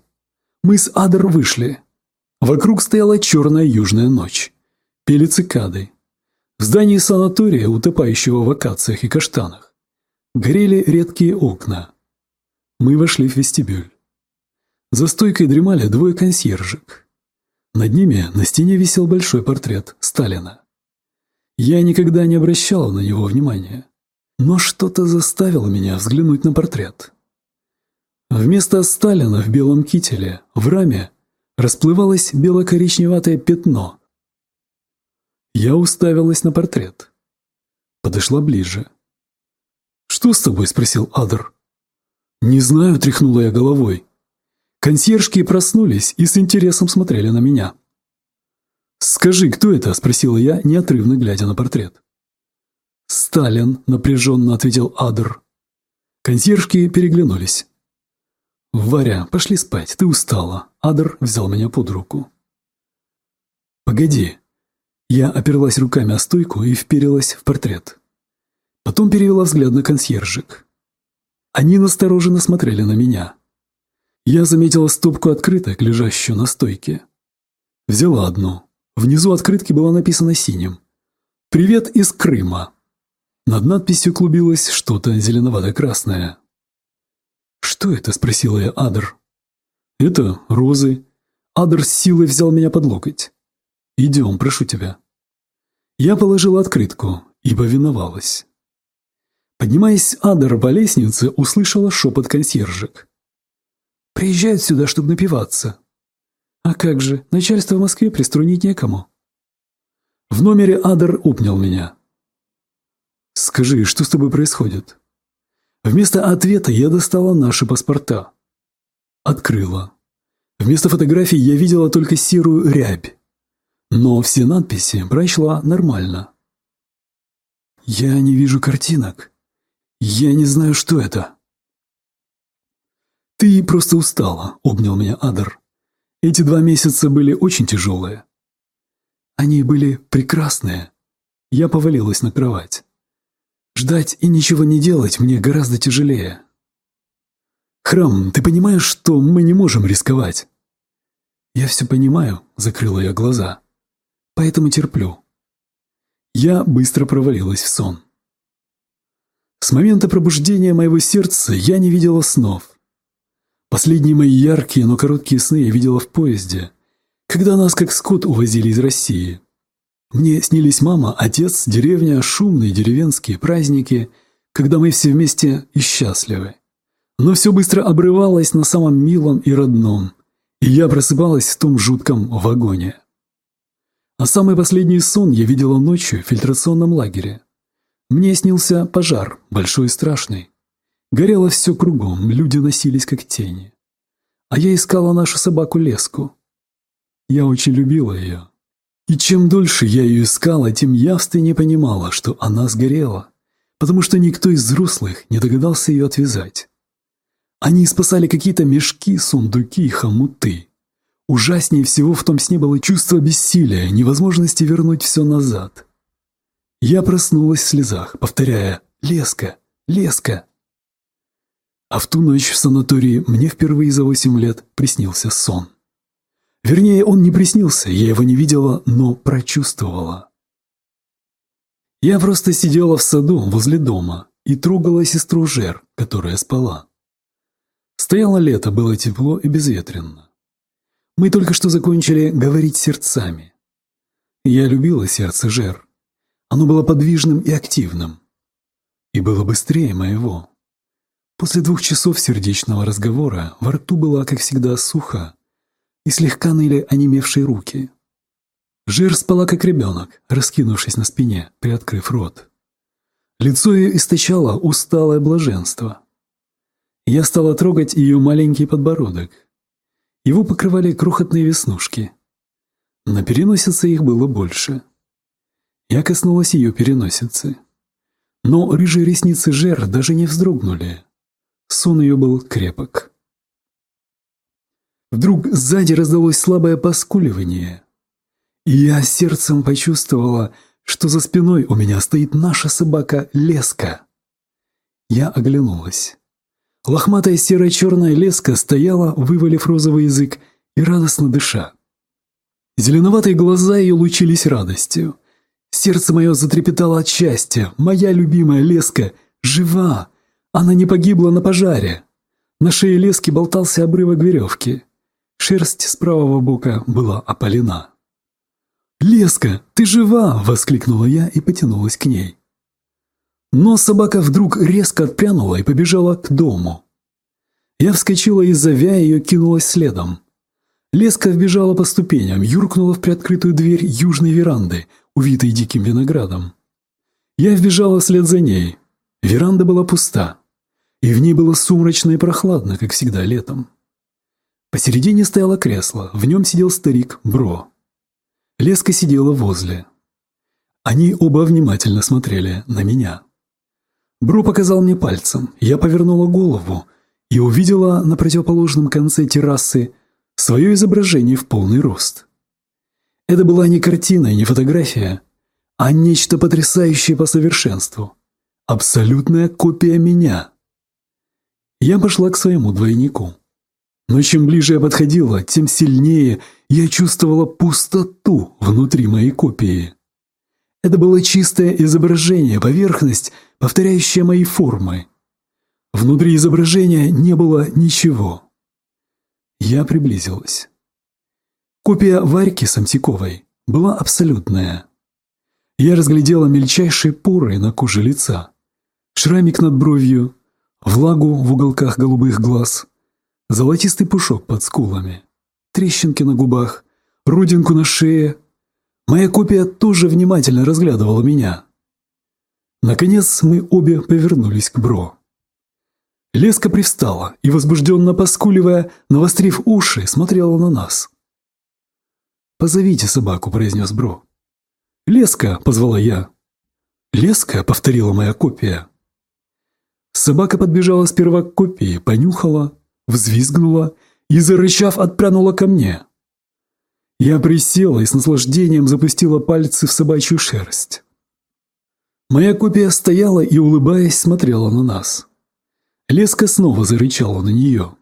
Мы с Адер вышли. Вокруг стояла черная южная ночь. Пели цикады. В здании санатория, утопающего в акациях и каштанах, горели редкие окна. Мы вошли в вестибюль. За стойкой дремали двое консьержек. Над ними на стене висел большой портрет Сталина. Я никогда не обращала на него внимания. Но что-то заставило меня взглянуть на портрет. Вместо Сталина в белом кителе в раме расплывалось бело-коричневатое пятно. Я уставилась на портрет. Подошла ближе. «Что с тобой?» – спросил Адр. «Не знаю», – тряхнула я головой. Консьержки проснулись и с интересом смотрели на меня. «Скажи, кто это?» – спросила я, неотрывно глядя на портрет. «Сталин», – напряженно ответил Адр. Консьержки переглянулись. «Варя, пошли спать, ты устала». Адр взял меня под руку. «Погоди». Я оперлась руками о стойку и вперилась в портрет. Потом перевела взгляд на консьержек. Они настороженно смотрели на меня. Я заметила стопку открыток, лежащую на стойке. Взяла одну. Внизу открытки было написано синим. «Привет из Крыма». Над надписью клубилось что-то зеленовато-красное. «Что это?» – спросила я Адр. «Это розы». Адр с силой взял меня под локоть. «Идем, прошу тебя». Я положила открытку и повиновалась. Поднимаясь Адр по лестнице, услышала шепот консьержек. «Приезжают сюда, чтобы напиваться». «А как же, начальство в Москве приструнить некому». В номере Адр обнял меня. «Скажи, что с тобой происходит?» Вместо ответа я достала наши паспорта. Открыла. Вместо фотографий я видела только серую рябь. Но все надписи прочла нормально. Я не вижу картинок. Я не знаю, что это. Ты просто устала, обнял меня Адер. Эти два месяца были очень тяжелые. Они были прекрасные. Я повалилась на кровать. Ждать и ничего не делать мне гораздо тяжелее. Храм, ты понимаешь, что мы не можем рисковать? Я все понимаю, закрыла я глаза. Поэтому терплю. Я быстро провалилась в сон. С момента пробуждения моего сердца я не видела снов. Последние мои яркие, но короткие сны я видела в поезде, когда нас как скот увозили из России. Мне снились мама, отец, деревня, шумные деревенские праздники, когда мы все вместе и счастливы. Но все быстро обрывалось на самом милом и родном, и я просыпалась в том жутком вагоне. А самый последний сон я видела ночью в фильтрационном лагере. Мне снился пожар, большой и страшный. Горело все кругом, люди носились как тени. А я искала нашу собаку Леску. Я очень любила ее. И чем дольше я ее искала, тем явственнее понимала, что она сгорела, потому что никто из взрослых не догадался ее отвязать. Они спасали какие-то мешки, сундуки и хомуты. Ужаснее всего в том сне было чувство бессилия, невозможности вернуть все назад. Я проснулась в слезах, повторяя «Леска! Леска!». А в ту ночь в санатории мне впервые за восемь лет приснился сон. Вернее, он не приснился, я его не видела, но прочувствовала. Я просто сидела в саду возле дома и трогала сестру Жер, которая спала. Стояло лето, было тепло и безветренно. Мы только что закончили говорить сердцами. Я любила сердце Жер. Оно было подвижным и активным. И было быстрее моего. После двух часов сердечного разговора во рту была, как всегда, сухо, и слегка ныли онемевшие руки. Жир спала как ребенок, раскинувшись на спине, приоткрыв рот. Лицо ее источало усталое блаженство. Я стала трогать ее маленький подбородок. Его покрывали крохотные веснушки. На переносице их было больше. Я коснулась ее переносицы. Но рыжие ресницы Жер даже не вздрогнули. Сон ее был крепок. Вдруг сзади раздалось слабое поскуливание. И я сердцем почувствовала, что за спиной у меня стоит наша собака Леска. Я оглянулась. Лохматая серо-черная леска стояла, вывалив розовый язык и радостно дыша. Зеленоватые глаза ее лучились радостью. Сердце мое затрепетало от счастья. Моя любимая леска жива. Она не погибла на пожаре. На шее лески болтался обрывок веревки. Шерсть с правого бока была опалена. «Леска, ты жива!» – воскликнула я и потянулась к ней. Но собака вдруг резко отпрянула и побежала к дому. Я вскочила и, зовя ее, кинулась следом. Леска вбежала по ступеням, юркнула в приоткрытую дверь южной веранды, увитой диким виноградом. Я вбежала вслед за ней. Веранда была пуста, и в ней было сумрачно и прохладно, как всегда летом. Посередине стояло кресло, в нем сидел старик Бро. Леска сидела возле. Они оба внимательно смотрели на меня. Бро показал мне пальцем, я повернула голову и увидела на противоположном конце террасы свое изображение в полный рост. Это была не картина и не фотография, а нечто потрясающее по совершенству. Абсолютная копия меня. Я пошла к своему двойнику. Но чем ближе я подходила, тем сильнее я чувствовала пустоту внутри моей копии. Это было чистое изображение, поверхность, повторяющая мои формы. Внутри изображения не было ничего. Я приблизилась. Копия Варьки Самтиковой была абсолютная. Я разглядела мельчайшие поры на коже лица, шрамик над бровью, влагу в уголках голубых глаз, золотистый пушок под скулами, трещинки на губах, родинку на шее. Моя копия тоже внимательно разглядывала меня. Наконец мы обе повернулись к Бро. Леска привстала и, возбужденно поскуливая, навострив уши, смотрела на нас. «Позовите собаку», — произнес Бро. «Леска», — позвала я. «Леска», — повторила моя копия. Собака подбежала сперва к копии, понюхала, взвизгнула и, зарычав, отпрянула ко мне. Я присела и с наслаждением запустила пальцы в собачью шерсть. Моя копия стояла и, улыбаясь, смотрела на нас. Леска снова зарычала на нее,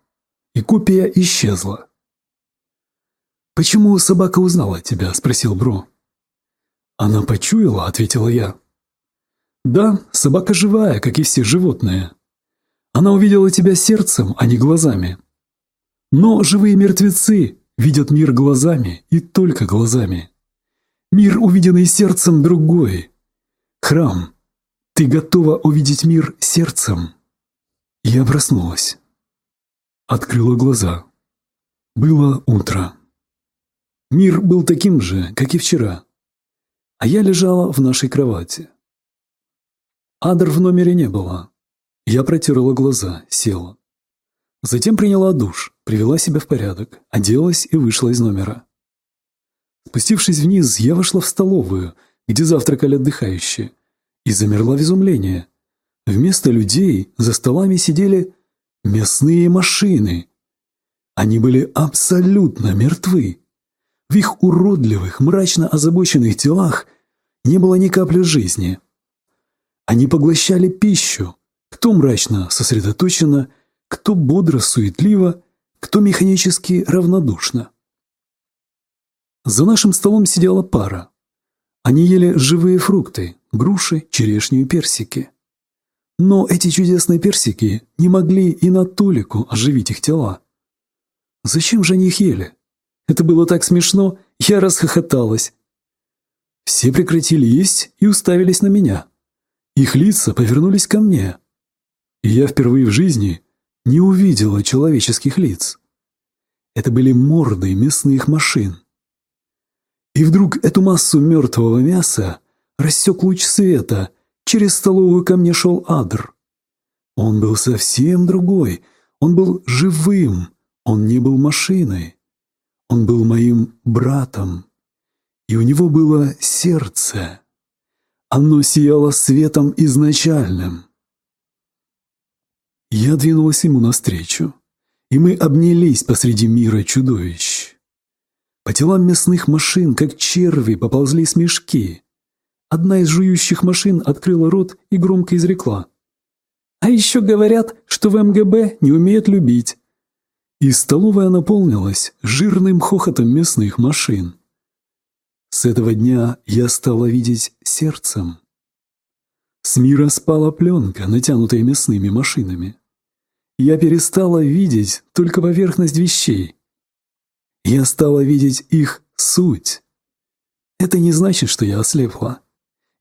и копия исчезла. «Почему собака узнала тебя?» – спросил Бро. «Она почуяла», – ответила я. «Да, собака живая, как и все животные. Она увидела тебя сердцем, а не глазами. Но живые мертвецы видят мир глазами и только глазами. Мир, увиденный сердцем, другой. Храм. Ты готова увидеть мир сердцем?» Я проснулась. Открыла глаза. Было утро. Мир был таким же, как и вчера. А я лежала в нашей кровати. Адр в номере не было. Я протерла глаза, села. Затем приняла душ, привела себя в порядок, оделась и вышла из номера. Спустившись вниз, я вошла в столовую, где завтракали отдыхающие, и замерла в изумлении. Вместо людей за столами сидели мясные машины. Они были абсолютно мертвы. В их уродливых, мрачно озабоченных телах не было ни капли жизни. Они поглощали пищу, кто мрачно сосредоточенно, кто бодро суетливо, кто механически равнодушно. За нашим столом сидела пара. Они ели живые фрукты, груши, черешню и персики. Но эти чудесные персики не могли и на толику оживить их тела. Зачем же они их ели? Это было так смешно, я расхохоталась. Все прекратили есть и уставились на меня. Их лица повернулись ко мне. И я впервые в жизни не увидела человеческих лиц. Это были морды мясных машин. И вдруг эту массу мертвого мяса рассек луч света – Через столовую ко мне шел Адр. Он был совсем другой. Он был живым. Он не был машиной. Он был моим братом. И у него было сердце. Оно сияло светом изначальным. Я двинулась ему навстречу, и мы обнялись посреди мира чудовищ. По телам мясных машин, как черви, поползли смешки. Одна из жующих машин открыла рот и громко изрекла. «А еще говорят, что в МГБ не умеют любить». И столовая наполнилась жирным хохотом мясных машин. С этого дня я стала видеть сердцем. С мира спала пленка, натянутая мясными машинами. Я перестала видеть только поверхность вещей. Я стала видеть их суть. Это не значит, что я ослепла.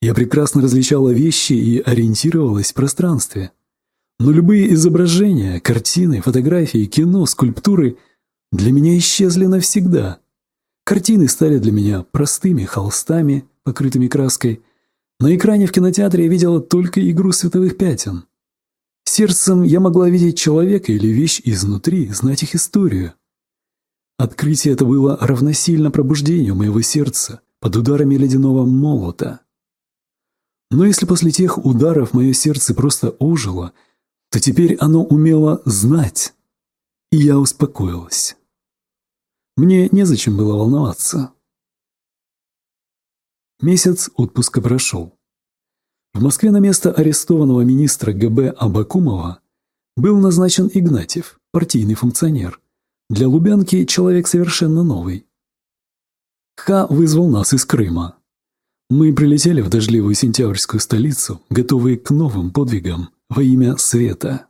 Я прекрасно различала вещи и ориентировалась в пространстве. Но любые изображения, картины, фотографии, кино, скульптуры для меня исчезли навсегда. Картины стали для меня простыми холстами, покрытыми краской. На экране в кинотеатре я видела только игру световых пятен. Сердцем я могла видеть человека или вещь изнутри, знать их историю. Открытие это было равносильно пробуждению моего сердца под ударами ледяного молота. Но если после тех ударов мое сердце просто ожило, то теперь оно умело знать, и я успокоилась. Мне незачем было волноваться. Месяц отпуска прошел. В Москве на место арестованного министра ГБ Абакумова был назначен Игнатьев, партийный функционер. Для Лубянки человек совершенно новый. Ха вызвал нас из Крыма. Мы прилетели в дождливую сентябрьскую столицу, готовые к новым подвигам во имя света.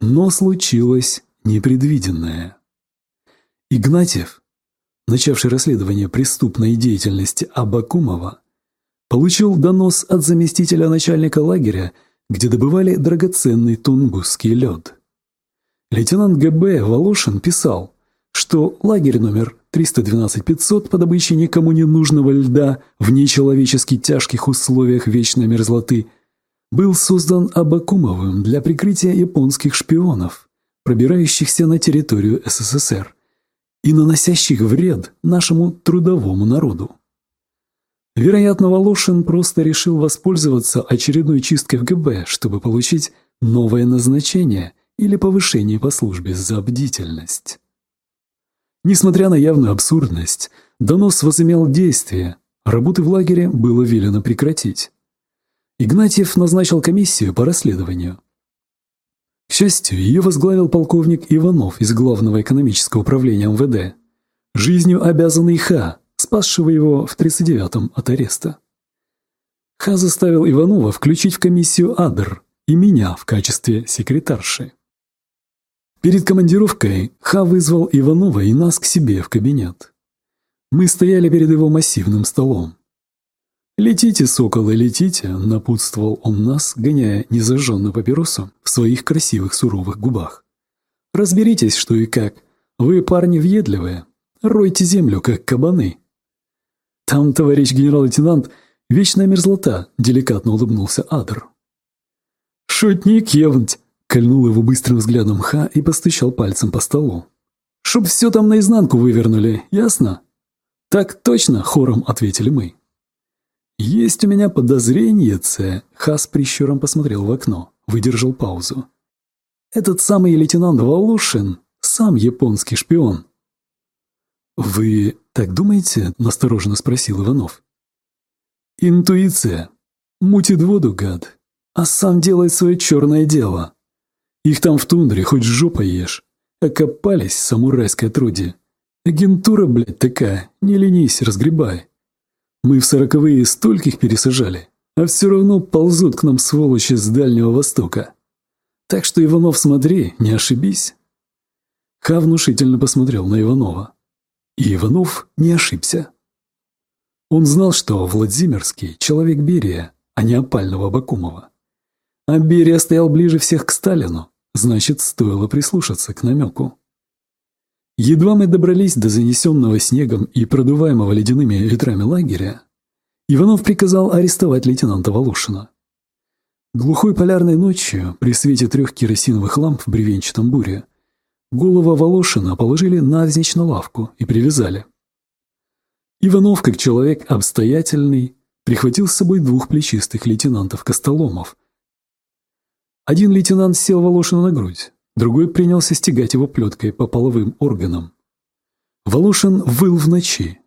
Но случилось непредвиденное. Игнатьев, начавший расследование преступной деятельности Абакумова, Получил донос от заместителя начальника лагеря, где добывали драгоценный тунгусский лед. Лейтенант ГБ Волошин писал, что лагерь номер 312-500 по добыче никому не нужного льда в нечеловечески тяжких условиях вечной мерзлоты был создан Абакумовым для прикрытия японских шпионов, пробирающихся на территорию СССР и наносящих вред нашему трудовому народу. Вероятно, Волошин просто решил воспользоваться очередной чисткой в ГБ, чтобы получить новое назначение или повышение по службе за бдительность. Несмотря на явную абсурдность, донос возымел действие, работы в лагере было велено прекратить. Игнатьев назначил комиссию по расследованию. К счастью, ее возглавил полковник Иванов из Главного экономического управления МВД. Жизнью обязанный Ха, спасшего его в 39-м от ареста. Ха заставил Иванова включить в комиссию Адр и меня в качестве секретарши. Перед командировкой Ха вызвал Иванова и нас к себе в кабинет. Мы стояли перед его массивным столом. «Летите, соколы, летите!» – напутствовал он нас, гоняя незажженную папиросу в своих красивых суровых губах. «Разберитесь, что и как. Вы парни въедливые. Ройте землю, как кабаны. «Там, товарищ генерал-лейтенант, вечная мерзлота», — деликатно улыбнулся Адр. «Шутник, Евнть!» — кольнул его быстрым взглядом Ха и постучал пальцем по столу. «Чтоб все там наизнанку вывернули, ясно?» «Так точно!» — хором ответили мы. «Есть у меня подозрение, Ц...» Ха с прищуром посмотрел в окно, выдержал паузу. «Этот самый лейтенант Волошин, сам японский шпион». «Вы так думаете?» – настороженно спросил Иванов. «Интуиция. Мутит воду, гад. А сам делает свое черное дело. Их там в тундре хоть жопа ешь. Окопались, самурайское труде. Агентура, блядь, такая. Не ленись, разгребай. Мы в сороковые стольких пересажали, а все равно ползут к нам сволочи с Дальнего Востока. Так что, Иванов, смотри, не ошибись». Ха внушительно посмотрел на Иванова. И Иванов не ошибся. Он знал, что Владимирский – человек Берия, а не опального Бакумова. А Берия стоял ближе всех к Сталину, значит, стоило прислушаться к намеку. Едва мы добрались до занесенного снегом и продуваемого ледяными ветрами лагеря, Иванов приказал арестовать лейтенанта Волошина. Глухой полярной ночью, при свете трех керосиновых ламп в бревенчатом буре, Голову Волошина положили навзничь на лавку и привязали. Иванов, как человек обстоятельный, прихватил с собой двух плечистых лейтенантов-костоломов. Один лейтенант сел Волошину на грудь, другой принялся стегать его плеткой по половым органам. Волошин выл в ночи.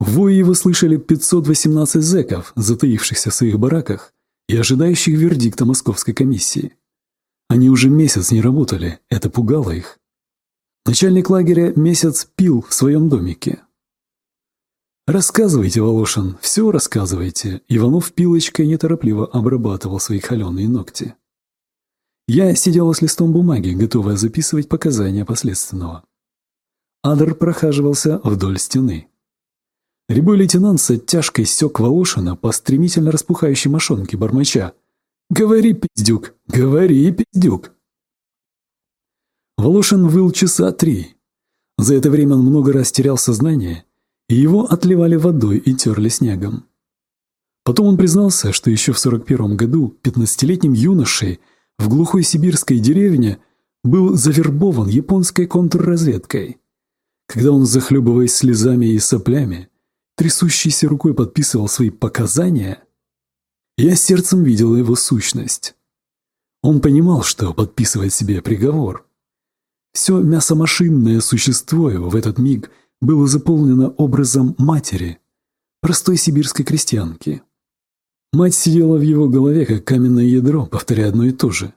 Вой его слышали 518 зэков, затаившихся в своих бараках и ожидающих вердикта московской комиссии. Они уже месяц не работали, это пугало их. Начальник лагеря месяц пил в своем домике. «Рассказывайте, Волошин, все рассказывайте», Иванов пилочкой неторопливо обрабатывал свои холеные ногти. Я сидела с листом бумаги, готовая записывать показания последственного. Адр прохаживался вдоль стены. Рябой лейтенант с оттяжкой сёк Волошина по стремительно распухающей мошонке бормоча. «Говори, пиздюк, говори, пиздюк!» Волошин выл часа три. За это время он много раз терял сознание, и его отливали водой и терли снегом. Потом он признался, что еще в 41 году 15-летним юношей в глухой сибирской деревне был завербован японской контрразведкой. Когда он, захлебываясь слезами и соплями, трясущейся рукой подписывал свои показания, я сердцем видел его сущность. Он понимал, что подписывает себе приговор. Все мясомашинное существо его в этот миг было заполнено образом матери, простой сибирской крестьянки. Мать сидела в его голове, как каменное ядро, повторяя одно и то же.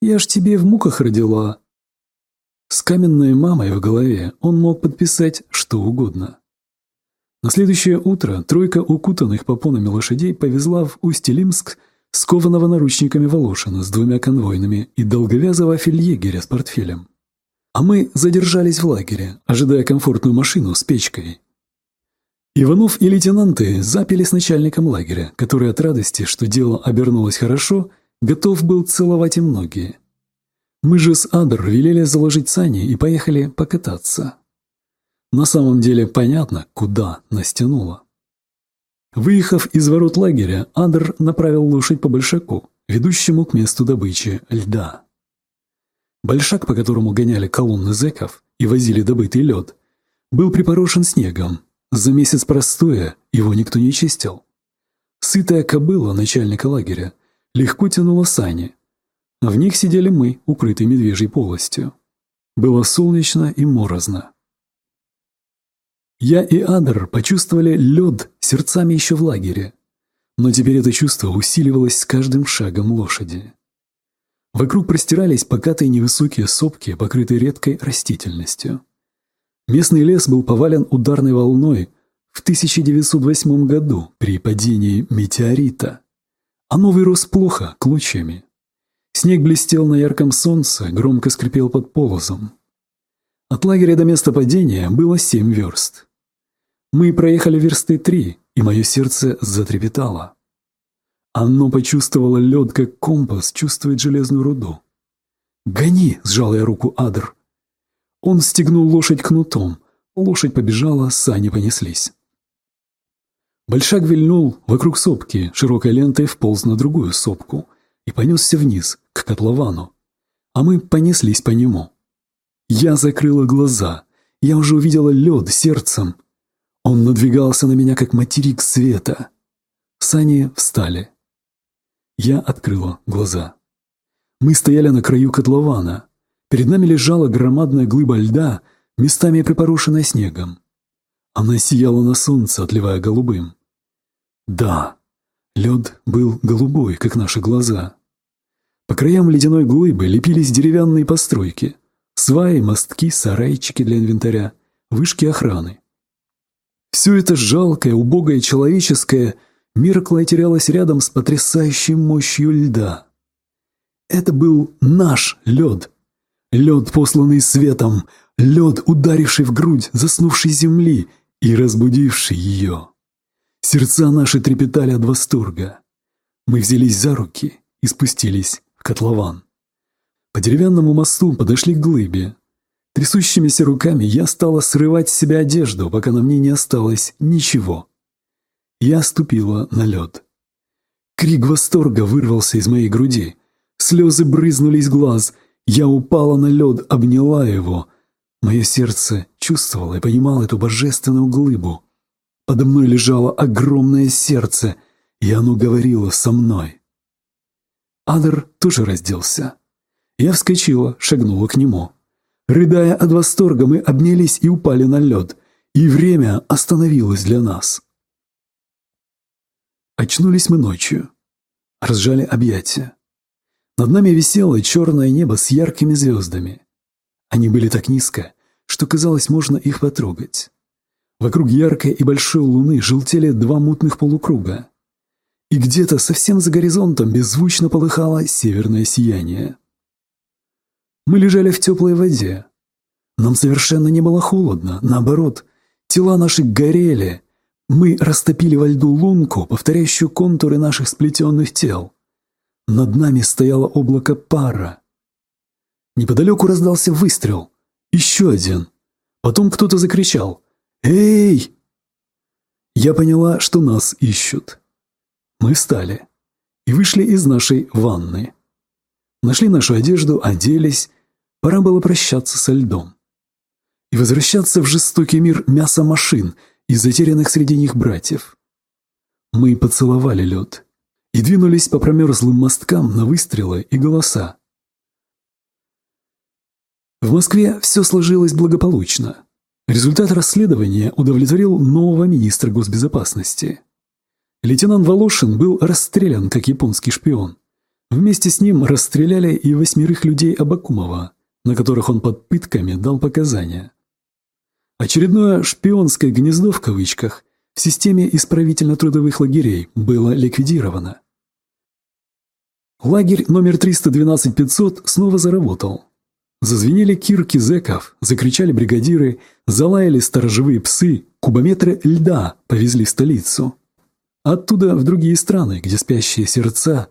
«Я ж тебе в муках родила». С каменной мамой в голове он мог подписать что угодно. На следующее утро тройка укутанных попонами лошадей повезла в Усть-Илимск скованного наручниками Волошина с двумя конвойными и долговязого фельдъегеря с портфелем. А мы задержались в лагере, ожидая комфортную машину с печкой. Иванов и лейтенанты запили с начальником лагеря, который от радости, что дело обернулось хорошо, готов был целовать им ноги. Мы же с Адр велели заложить сани и поехали покататься. На самом деле понятно, куда настянуло. Выехав из ворот лагеря, Адр направил лошадь по большаку, ведущему к месту добычи льда. Большак, по которому гоняли колонны зэков и возили добытый лед, был припорошен снегом. За месяц простоя его никто не чистил. Сытая кобыла начальника лагеря легко тянула сани. В них сидели мы, укрытые медвежьей полостью. Было солнечно и морозно. Я и Адр почувствовали лед сердцами еще в лагере, но теперь это чувство усиливалось с каждым шагом лошади. Вокруг простирались покатые невысокие сопки, покрытые редкой растительностью. Местный лес был повален ударной волной в 1908 году при падении метеорита, а новый рос плохо, клочьями. Снег блестел на ярком солнце, громко скрипел под полозом. От лагеря до места падения было семь верст. Мы проехали версты три, и мое сердце затрепетало. Оно почувствовало лед, как компас чувствует железную руду. «Гони!» – сжал я руку Адр. Он стегнул лошадь кнутом. Лошадь побежала, сани понеслись. Большак вильнул вокруг сопки, широкой лентой вполз на другую сопку и понесся вниз, к котловану. А мы понеслись по нему. Я закрыла глаза. Я уже увидела лед сердцем. Он надвигался на меня, как материк света. Сани встали. Я открыла глаза. Мы стояли на краю котлована. Перед нами лежала громадная глыба льда, местами припорошенная снегом. Она сияла на солнце, отливая голубым. Да, лед был голубой, как наши глаза. По краям ледяной глыбы лепились деревянные постройки. Сваи, мостки, сарайчики для инвентаря, вышки охраны. Все это жалкое, убогое, человеческое – меркла и терялась рядом с потрясающей мощью льда. Это был наш лед. Лед, посланный светом, лед, ударивший в грудь заснувшей земли и разбудивший ее. Сердца наши трепетали от восторга. Мы взялись за руки и спустились в котлован. По деревянному мосту подошли к глыбе. Трясущимися руками я стала срывать с себя одежду, пока на мне не осталось ничего. Я ступила на лед. Крик восторга вырвался из моей груди. Слезы брызнули из глаз. Я упала на лед, обняла его. Мое сердце чувствовало и понимало эту божественную глыбу. Подо мной лежало огромное сердце, и оно говорило со мной. Адер тоже разделся. Я вскочила, шагнула к нему. Рыдая от восторга, мы обнялись и упали на лед, и время остановилось для нас. Очнулись мы ночью. Разжали объятия. Над нами висело черное небо с яркими звездами. Они были так низко, что казалось, можно их потрогать. Вокруг яркой и большой луны желтели два мутных полукруга. И где-то совсем за горизонтом беззвучно полыхало северное сияние. Мы лежали в теплой воде. Нам совершенно не было холодно, наоборот, Тела наши горели. Мы растопили во льду лунку, повторяющую контуры наших сплетенных тел. Над нами стояло облако пара. Неподалеку раздался выстрел. Еще один. Потом кто-то закричал «Эй!». Я поняла, что нас ищут. Мы встали и вышли из нашей ванны. Нашли нашу одежду, оделись. Пора было прощаться со льдом. И возвращаться в жестокий мир мяса машин и затерянных среди них братьев. Мы поцеловали лед и двинулись по промерзлым мосткам на выстрелы и голоса. В Москве все сложилось благополучно. Результат расследования удовлетворил нового министра госбезопасности. Лейтенант Волошин был расстрелян как японский шпион. Вместе с ним расстреляли и восьмерых людей Абакумова, на которых он под пытками дал показания. Очередное «шпионское гнездо» в кавычках в системе исправительно-трудовых лагерей было ликвидировано. Лагерь номер 312-500 снова заработал. Зазвенели кирки зэков, закричали бригадиры, залаяли сторожевые псы, кубометры льда повезли в столицу. Оттуда в другие страны, где спящие сердца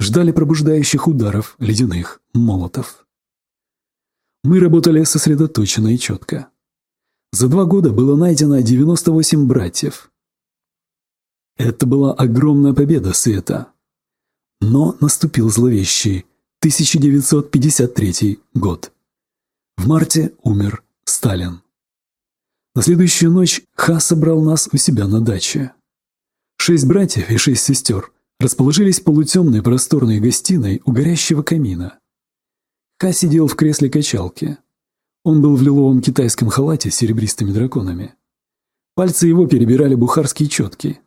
ждали пробуждающих ударов ледяных молотов. Мы работали сосредоточенно и четко. За два года было найдено 98 братьев. Это была огромная победа света. Но наступил зловещий 1953 год. В марте умер Сталин. На следующую ночь Ха собрал нас у себя на даче. Шесть братьев и шесть сестер расположились в полутемной просторной гостиной у горящего камина. Ха сидел в кресле качалки. Он был в лиловом китайском халате с серебристыми драконами. Пальцы его перебирали бухарские четки.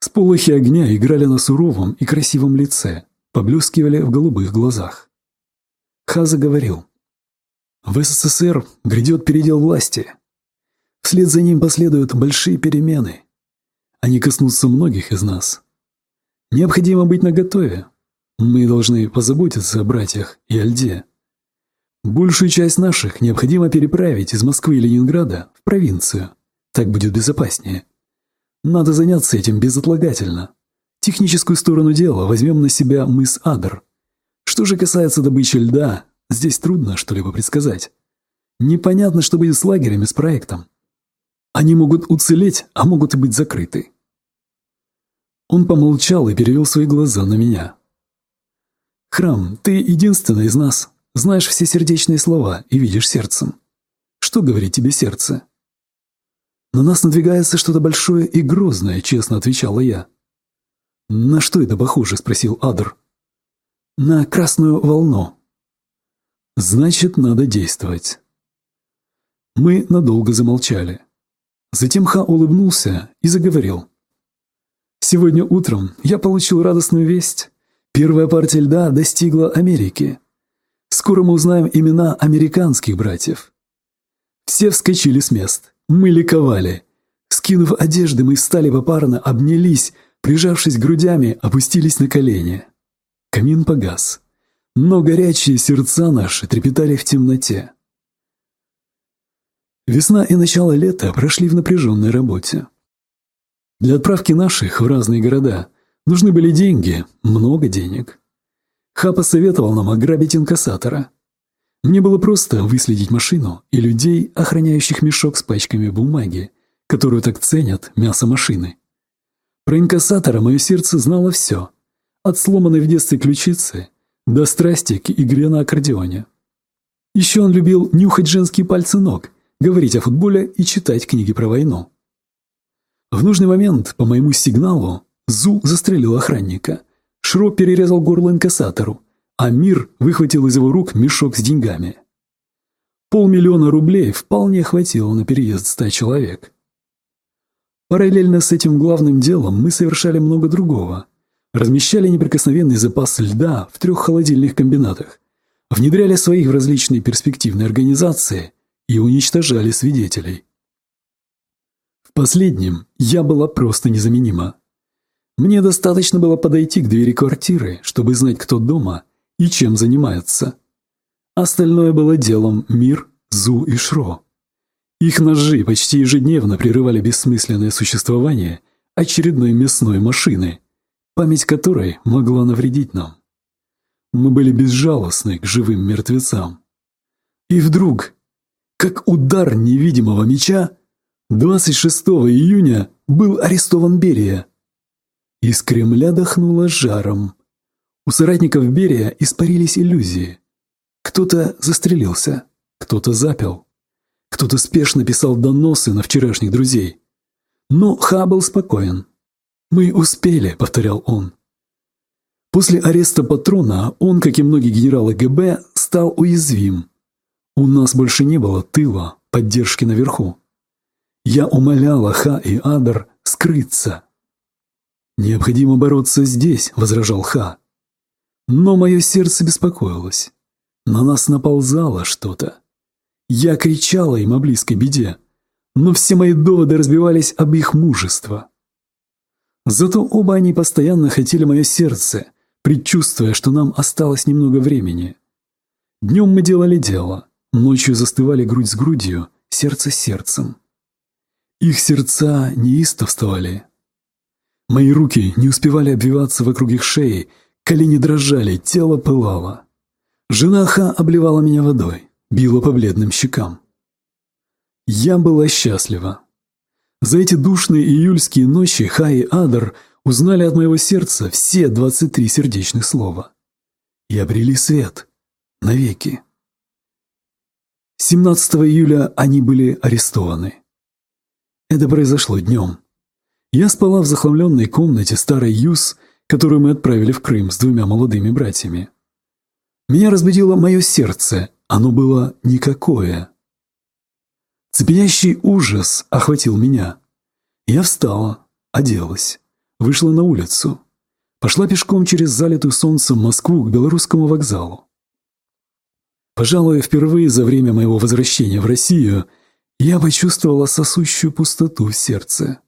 Сполохи огня играли на суровом и красивом лице, поблескивали в голубых глазах. Хаза говорил, «В СССР грядет передел власти. Вслед за ним последуют большие перемены. Они коснутся многих из нас. Необходимо быть наготове. Мы должны позаботиться о братьях и о льде. Большую часть наших необходимо переправить из Москвы и Ленинграда в провинцию. Так будет безопаснее. Надо заняться этим безотлагательно. Техническую сторону дела возьмем на себя мыс Адр. Что же касается добычи льда, здесь трудно что-либо предсказать. Непонятно, что будет с лагерями, с проектом. Они могут уцелеть, а могут и быть закрыты. Он помолчал и перевел свои глаза на меня. «Храм, ты единственный из нас. Знаешь все сердечные слова и видишь сердцем. Что говорит тебе сердце?» «На нас надвигается что-то большое и грозное», — честно отвечала я. «На что это похоже?» – спросил Адр. «На красную волну». «Значит, надо действовать». Мы надолго замолчали. Затем Ха улыбнулся и заговорил. «Сегодня утром я получил радостную весть. Первая партия льда достигла Америки. Скоро мы узнаем имена американских братьев». Все вскочили с мест. Мы ликовали. Скинув одежды, мы встали попарно, обнялись – Прижавшись грудями, опустились на колени. Камин погас, но горячие сердца наши трепетали в темноте. Весна и начало лета прошли в напряженной работе. Для отправки наших в разные города нужны были деньги, много денег. Ха посоветовал нам ограбить инкассатора. Мне было просто выследить машину и людей, охраняющих мешок с пачками бумаги, которую так ценят мясо машины. Про инкассатора мое сердце знало все. От сломанной в детстве ключицы до страсти к игре на аккордеоне. Еще он любил нюхать женские пальцы ног, говорить о футболе и читать книги про войну. В нужный момент, по моему сигналу, Зу застрелил охранника. Шро перерезал горло инкассатору, а Мир выхватил из его рук мешок с деньгами. Полмиллиона рублей вполне хватило на переезд ста человек. Параллельно с этим главным делом мы совершали много другого. Размещали неприкосновенный запас льда в трех холодильных комбинатах, внедряли своих в различные перспективные организации и уничтожали свидетелей. В последнем я была просто незаменима. Мне достаточно было подойти к двери квартиры, чтобы знать, кто дома и чем занимается. Остальное было делом Мир, Зу и Шро. Их ножи почти ежедневно прерывали бессмысленное существование очередной мясной машины, память которой могла навредить нам. Мы были безжалостны к живым мертвецам. И вдруг, как удар невидимого меча, 26 июня был арестован Берия. Из Кремля дохнуло жаром. У соратников Берия испарились иллюзии. Кто-то застрелился, кто-то запил, кто-то спешно писал доносы на вчерашних друзей. Но Ха был спокоен. «Мы успели», — повторял он. После ареста патрона он, как и многие генералы ГБ, стал уязвим. У нас больше не было тыла, поддержки наверху. Я умоляла Ха и Адар скрыться. «Необходимо бороться здесь», — возражал Ха. Но мое сердце беспокоилось. На нас наползало что-то. Я кричала им о близкой беде, но все мои доводы разбивались об их мужество. Зато оба они постоянно хотели мое сердце, предчувствуя, что нам осталось немного времени. Днем мы делали дело, ночью застывали грудь с грудью, сердце с сердцем. Их сердца неистовствовали. Мои руки не успевали обвиваться вокруг их шеи, колени дрожали, тело пылало. Жена Ха обливала меня водой, била по бледным щекам. Я была счастлива. За эти душные июльские ночи Ха и Адар узнали от моего сердца все 23 сердечных слова. И обрели свет. Навеки. 17 июля они были арестованы. Это произошло днем. Я спала в захламленной комнате старой Юс, которую мы отправили в Крым с двумя молодыми братьями. Меня разбудило мое сердце, оно было никакое. Цепенящий ужас охватил меня. Я встала, оделась, вышла на улицу, пошла пешком через залитую солнцем Москву к Белорусскому вокзалу. Пожалуй, впервые за время моего возвращения в Россию я почувствовала сосущую пустоту в сердце.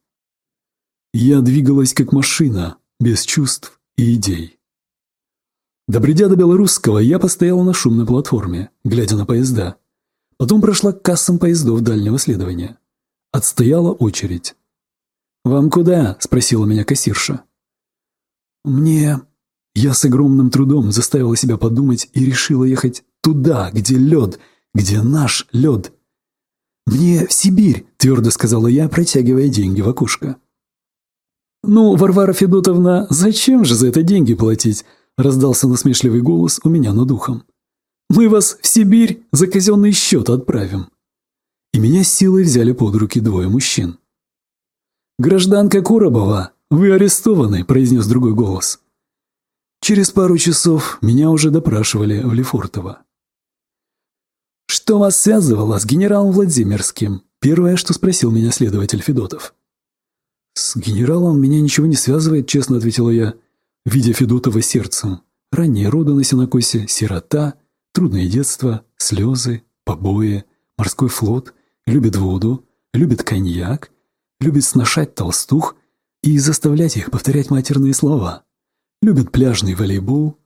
Я двигалась как машина, без чувств и идей. Добредя до Белорусского, я постояла на шумной платформе, глядя на поезда. Потом прошла к кассам поездов дальнего следования. Отстояла очередь. «Вам куда?» – спросила меня кассирша. «Мне...» Я с огромным трудом заставила себя подумать и решила ехать туда, где лед, где наш лед, «Мне в Сибирь», – твердо сказала я, протягивая деньги в окошко. «Ну, Варвара Федотовна, зачем же за это деньги платить?» – раздался насмешливый голос у меня над ухом. «Мы вас в Сибирь за казенный счет отправим». И меня силой взяли под руки двое мужчин. «Гражданка Коробова, вы арестованы», – произнес другой голос. Через пару часов меня уже допрашивали в Лефортово. «Что вас связывало с генералом Владимирским?» Первое, что спросил меня следователь Федотов. «С генералом меня ничего не связывает», – честно ответила я, видя Федотова сердцем. Ранние роды на сенокосе, сирота, трудное детство, слезы, побои, морской флот, любит воду, любит коньяк, любит сношать толстух и заставлять их повторять матерные слова, любит пляжный волейбол,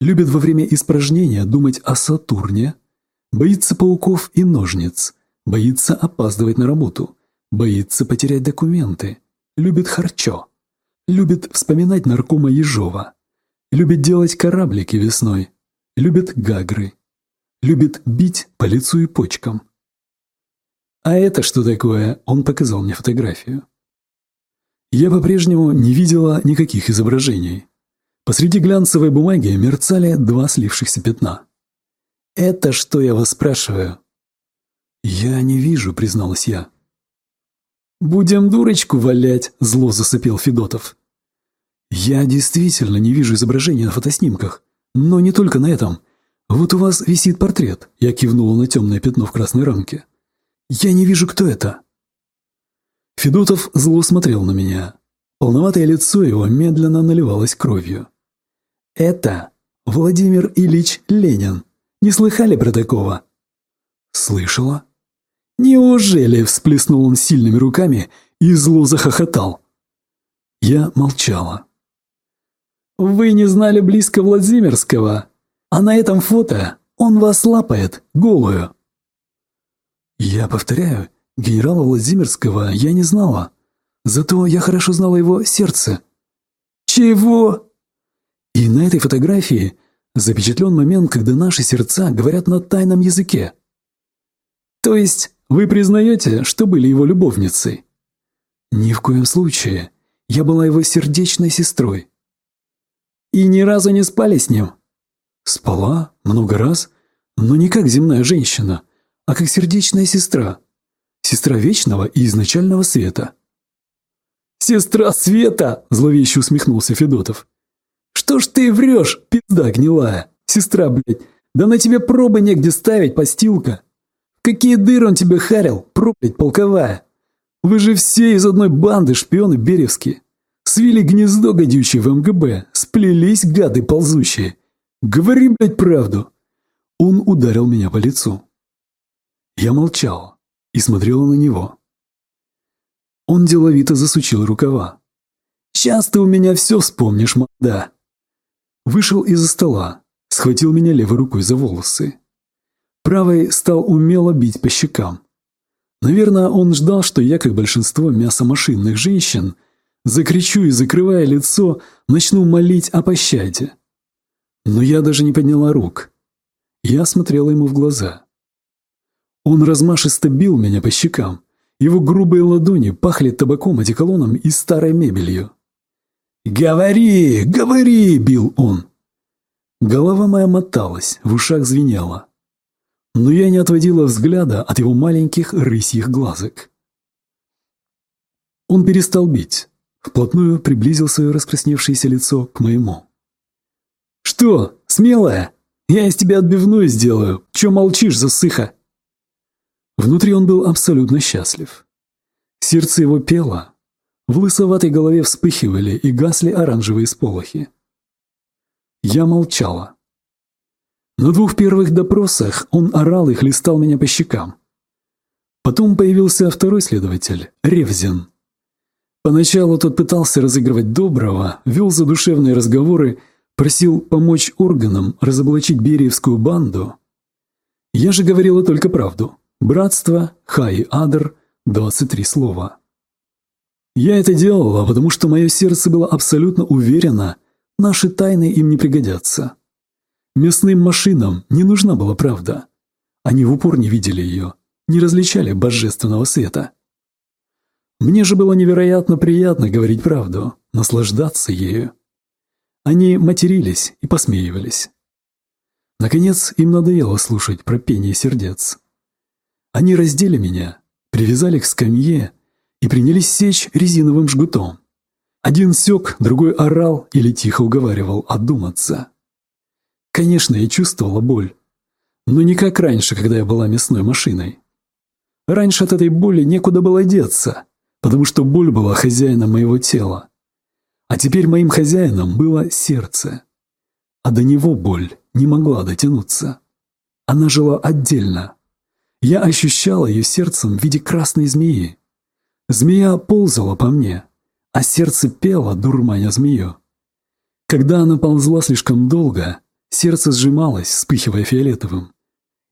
любит во время испражнения думать о Сатурне – Боится пауков и ножниц, боится опаздывать на работу, боится потерять документы, любит харчо, любит вспоминать наркома Ежова, любит делать кораблики весной, любит гагры, любит бить по лицу и почкам. А это что такое? Он показал мне фотографию. Я по-прежнему не видела никаких изображений. Посреди глянцевой бумаги мерцали два слившихся пятна. «Это что я вас спрашиваю?» «Я не вижу», — призналась я. «Будем дурочку валять», — зло засыпел Федотов. «Я действительно не вижу изображения на фотоснимках, но не только на этом. Вот у вас висит портрет», — я кивнула на темное пятно в красной рамке. «Я не вижу, кто это». Федотов зло смотрел на меня. Полноватое лицо его медленно наливалось кровью. «Это Владимир Ильич Ленин», не слыхали про такого?» «Слышала». «Неужели?» – всплеснул он сильными руками и зло захохотал. Я молчала. «Вы не знали близко Владимирского, а на этом фото он вас лапает, голую». «Я повторяю, Генерала Владимирского я не знала. Зато я хорошо знала его сердце. Чего? И на этой фотографии запечатлен момент, когда наши сердца говорят на тайном языке. То есть вы признаете, что были его любовницей? Ни в коем случае. Я была его сердечной сестрой. И ни разу не спали с ним? Спала много раз, но не как земная женщина, а как сердечная сестра. Сестра вечного и изначального света. «Сестра Света!» – зловеще усмехнулся Федотов. «Что ж ты врешь, пизда гнилая? Сестра, блядь, да на тебе пробы негде ставить, постилка. Какие дыры он тебе харил, проплять полковая. Вы же все из одной банды шпионы беревские. Свили гнездо гадючее в МГБ, сплелись гады ползущие. Говори, блядь, правду. Он ударил меня по лицу. Я молчал и смотрела на него. Он деловито засучил рукава. «Сейчас ты у меня все вспомнишь, мада!» Вышел из-за стола, схватил меня левой рукой за волосы. Правой стал умело бить по щекам. Наверное, он ждал, что я, как большинство мясомашинных женщин, закричу и, закрывая лицо, начну молить о пощаде. Но я даже не подняла рук. Я смотрела ему в глаза. Он размашисто бил меня по щекам. Его грубые ладони пахли табаком, одеколоном и старой мебелью. «Говори, говори!» – бил он. Голова моя моталась, в ушах звенела но я не отводила взгляда от его маленьких рысьих глазок. Он перестал бить, вплотную приблизил свое раскрасневшееся лицо к моему. «Что, смелая? Я из тебя отбивную сделаю. Че молчишь, засыха?» Внутри он был абсолютно счастлив. Сердце его пело, в лысоватой голове вспыхивали и гасли оранжевые сполохи. Я молчала. На двух первых допросах он орал и хлестал меня по щекам. Потом появился второй следователь, Ревзин. Поначалу тот пытался разыгрывать доброго, вел задушевные разговоры, просил помочь органам разоблачить Бериевскую банду. Я же говорила только правду. Братство, Хай Адр, 23 слова. Я это делала, потому что мое сердце было абсолютно уверено, наши тайны им не пригодятся. Мясным машинам не нужна была правда. Они в упор не видели ее, не различали божественного света. Мне же было невероятно приятно говорить правду, наслаждаться ею. Они матерились и посмеивались. Наконец, им надоело слушать про пение сердец. Они раздели меня, привязали к скамье и принялись сечь резиновым жгутом. Один сёк, другой орал или тихо уговаривал одуматься. Конечно, я чувствовала боль. Но не как раньше, когда я была мясной машиной. Раньше от этой боли некуда было деться, потому что боль была хозяином моего тела. А теперь моим хозяином было сердце. А до него боль не могла дотянуться. Она жила отдельно. Я ощущала ее сердцем в виде красной змеи. Змея ползала по мне, а сердце пело, дурманя змею. Когда она ползла слишком долго, Сердце сжималось, вспыхивая фиолетовым,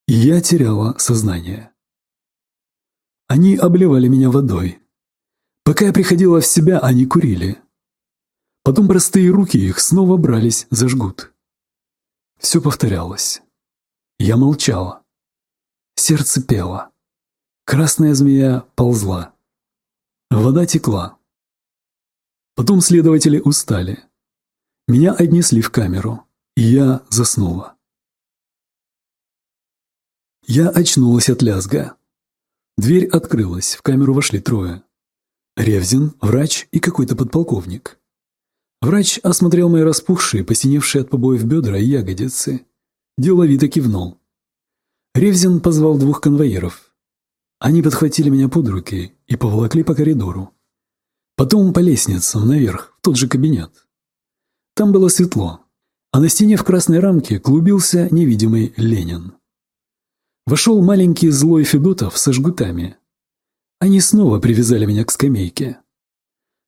и я теряла сознание. Они обливали меня водой. Пока я приходила в себя, они курили. Потом простые руки их снова брались за жгут. Все повторялось. Я молчала. Сердце пело. Красная змея ползла. Вода текла. Потом следователи устали. Меня отнесли в камеру и я заснула. Я очнулась от лязга. Дверь открылась, в камеру вошли трое. Ревзин, врач и какой-то подполковник. Врач осмотрел мои распухшие, посиневшие от побоев бедра и ягодицы. Деловито кивнул. Ревзин позвал двух конвоиров. Они подхватили меня под руки и поволокли по коридору. Потом по лестницам наверх, в тот же кабинет. Там было светло, а на стене в красной рамке клубился невидимый Ленин. Вошел маленький злой Федотов со жгутами. Они снова привязали меня к скамейке.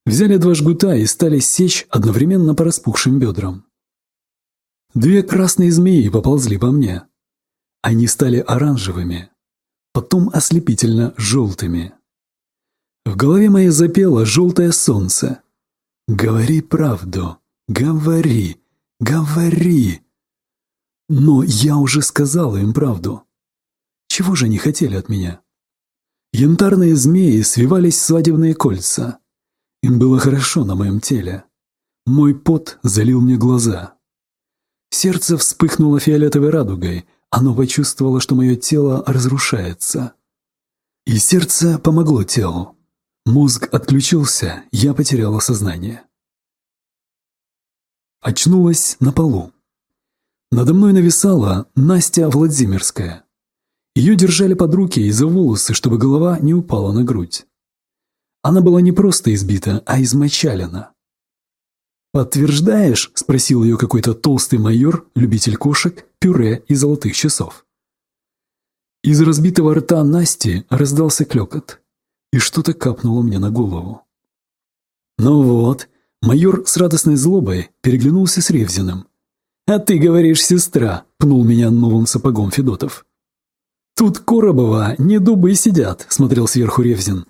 Взяли два жгута и стали сечь одновременно по распухшим бедрам. Две красные змеи поползли по мне. Они стали оранжевыми. потом ослепительно желтыми. В голове моей запело желтое солнце. «Говори правду, говори, говори!» Но я уже сказала им правду. Чего же они хотели от меня? Янтарные змеи свивались в свадебные кольца. Им было хорошо на моем теле. Мой пот залил мне глаза. Сердце вспыхнуло фиолетовой радугой. Оно почувствовало, что мое тело разрушается. И сердце помогло телу. Мозг отключился, я потеряла сознание. Очнулась на полу. Надо мной нависала Настя Владимирская. Ее держали под руки и за волосы, чтобы голова не упала на грудь. Она была не просто избита, а измочалена. «Подтверждаешь?» – спросил ее какой-то толстый майор, любитель кошек, пюре и золотых часов. Из разбитого рта Насти раздался клёкот, и что-то капнуло мне на голову. Ну вот, майор с радостной злобой переглянулся с Ревзиным. «А ты говоришь, сестра!» – пнул меня новым сапогом Федотов. «Тут Коробова не дубы сидят», – смотрел сверху Ревзин.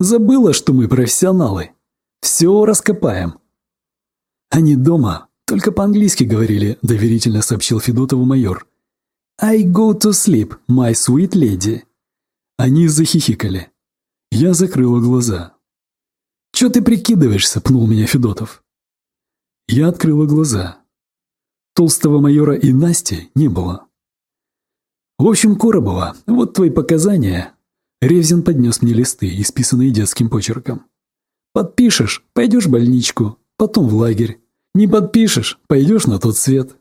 «Забыла, что мы профессионалы. Все раскопаем». «Они дома, только по-английски говорили», – доверительно сообщил Федотову майор. «I go to sleep, my sweet lady». Они захихикали. Я закрыла глаза. «Чё ты прикидываешься?» – пнул меня Федотов. Я открыла глаза. Толстого майора и Насти не было. В общем, Коробова, вот твои показания. Ревзин поднес мне листы, исписанные детским почерком. Подпишешь, пойдешь в больничку, потом в лагерь. Не подпишешь, пойдешь на тот свет.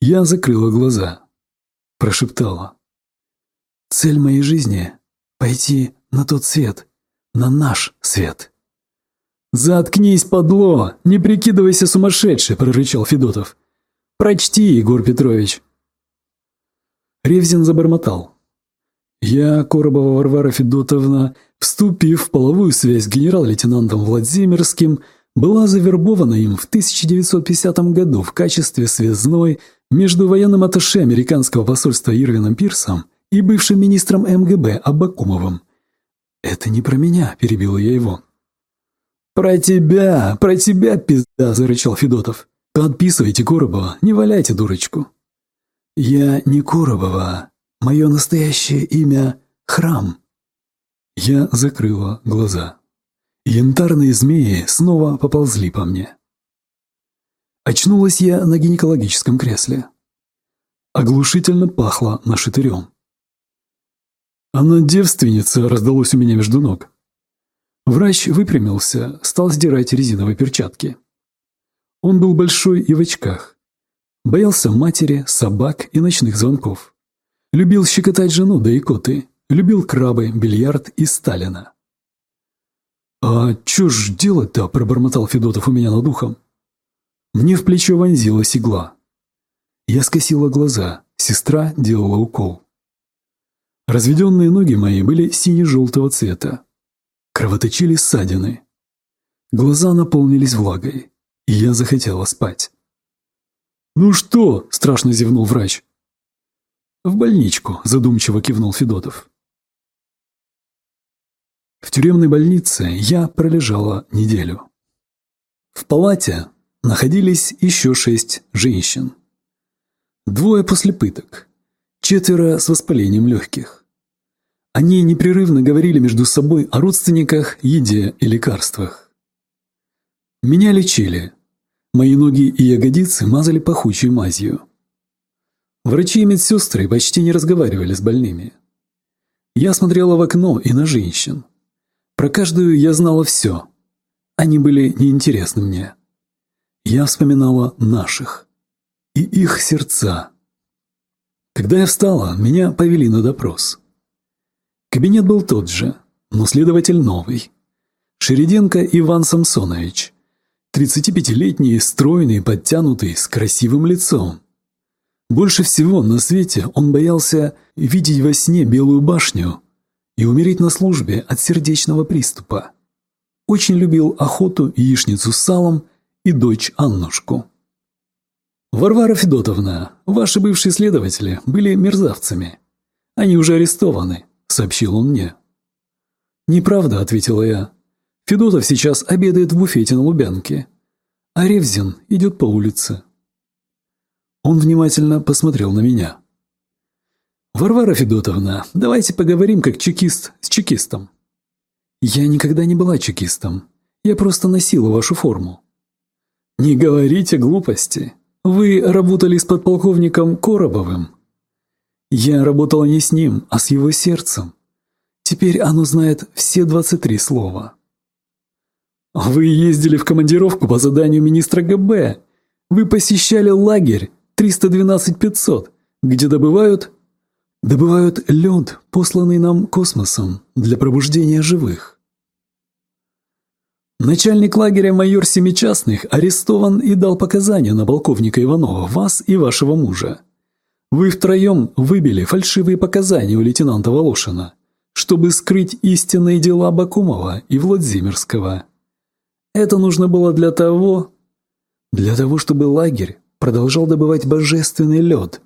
Я закрыла глаза. Прошептала. Цель моей жизни — пойти на тот свет, на наш свет. «Заткнись, подло! Не прикидывайся сумасшедший!» – прорычал Федотов. «Прочти, Егор Петрович!» Ревзин забормотал. «Я, Коробова Варвара Федотовна, вступив в половую связь с генерал-лейтенантом Владимирским, была завербована им в 1950 году в качестве связной между военным атташе американского посольства Ирвином Пирсом и бывшим министром МГБ Абакумовым. «Это не про меня», – перебила я его. «Про тебя, про тебя, пизда!» – зарычал Федотов. «Подписывайте Коробова, не валяйте дурочку». «Я не Коробова. Мое настоящее имя — Храм». Я закрыла глаза. Янтарные змеи снова поползли по мне. Очнулась я на гинекологическом кресле. Оглушительно пахло нашатырем. «Она девственница!» — раздалось у меня между ног. Врач выпрямился, стал сдирать резиновые перчатки. Он был большой и в очках. Боялся матери, собак и ночных звонков. Любил щекотать жену да икоты. Любил крабы, бильярд и Сталина. «А чё ж делать-то?» – пробормотал Федотов у меня над ухом. Мне в плечо вонзилась игла. Я скосила глаза, сестра делала укол. Разведенные ноги мои были сине-желтого цвета. Кровоточили ссадины. Глаза наполнились влагой, и я захотела спать. «Ну что?» – страшно зевнул врач. «В больничку», – задумчиво кивнул Федотов. В тюремной больнице я пролежала неделю. В палате находились еще шесть женщин. Двое после пыток, четверо с воспалением легких. Они непрерывно говорили между собой о родственниках, еде и лекарствах. Меня лечили, Мои ноги и ягодицы мазали пахучей мазью. Врачи и медсестры почти не разговаривали с больными. Я смотрела в окно и на женщин. Про каждую я знала все. Они были неинтересны мне. Я вспоминала наших. И их сердца. Когда я встала, меня повели на допрос. Кабинет был тот же, но следователь новый. Шереденко Иван Самсонович. 35-летний, стройный, подтянутый, с красивым лицом. Больше всего на свете он боялся видеть во сне Белую башню и умереть на службе от сердечного приступа. Очень любил охоту, яичницу с салом и дочь Аннушку. «Варвара Федотовна, ваши бывшие следователи были мерзавцами. Они уже арестованы», — сообщил он мне. «Неправда», — ответила я. «Федотов сейчас обедает в буфете на Лубянке, а Ревзин идет по улице». Он внимательно посмотрел на меня. «Варвара Федотовна, давайте поговорим как чекист с чекистом». «Я никогда не была чекистом. Я просто носила вашу форму». «Не говорите глупости. Вы работали с подполковником Коробовым». «Я работала не с ним, а с его сердцем. Теперь оно знает все 23 слова». «Вы ездили в командировку по заданию министра ГБ. Вы посещали лагерь 312-500, где добывают...» «Добывают лед, посланный нам космосом, для пробуждения живых». Начальник лагеря майор Семичастных арестован и дал показания на полковника Иванова, вас и вашего мужа. Вы втроем выбили фальшивые показания у лейтенанта Волошина, чтобы скрыть истинные дела Бакумова и Владимирского. Это нужно было для того, для того, чтобы лагерь продолжал добывать божественный лед,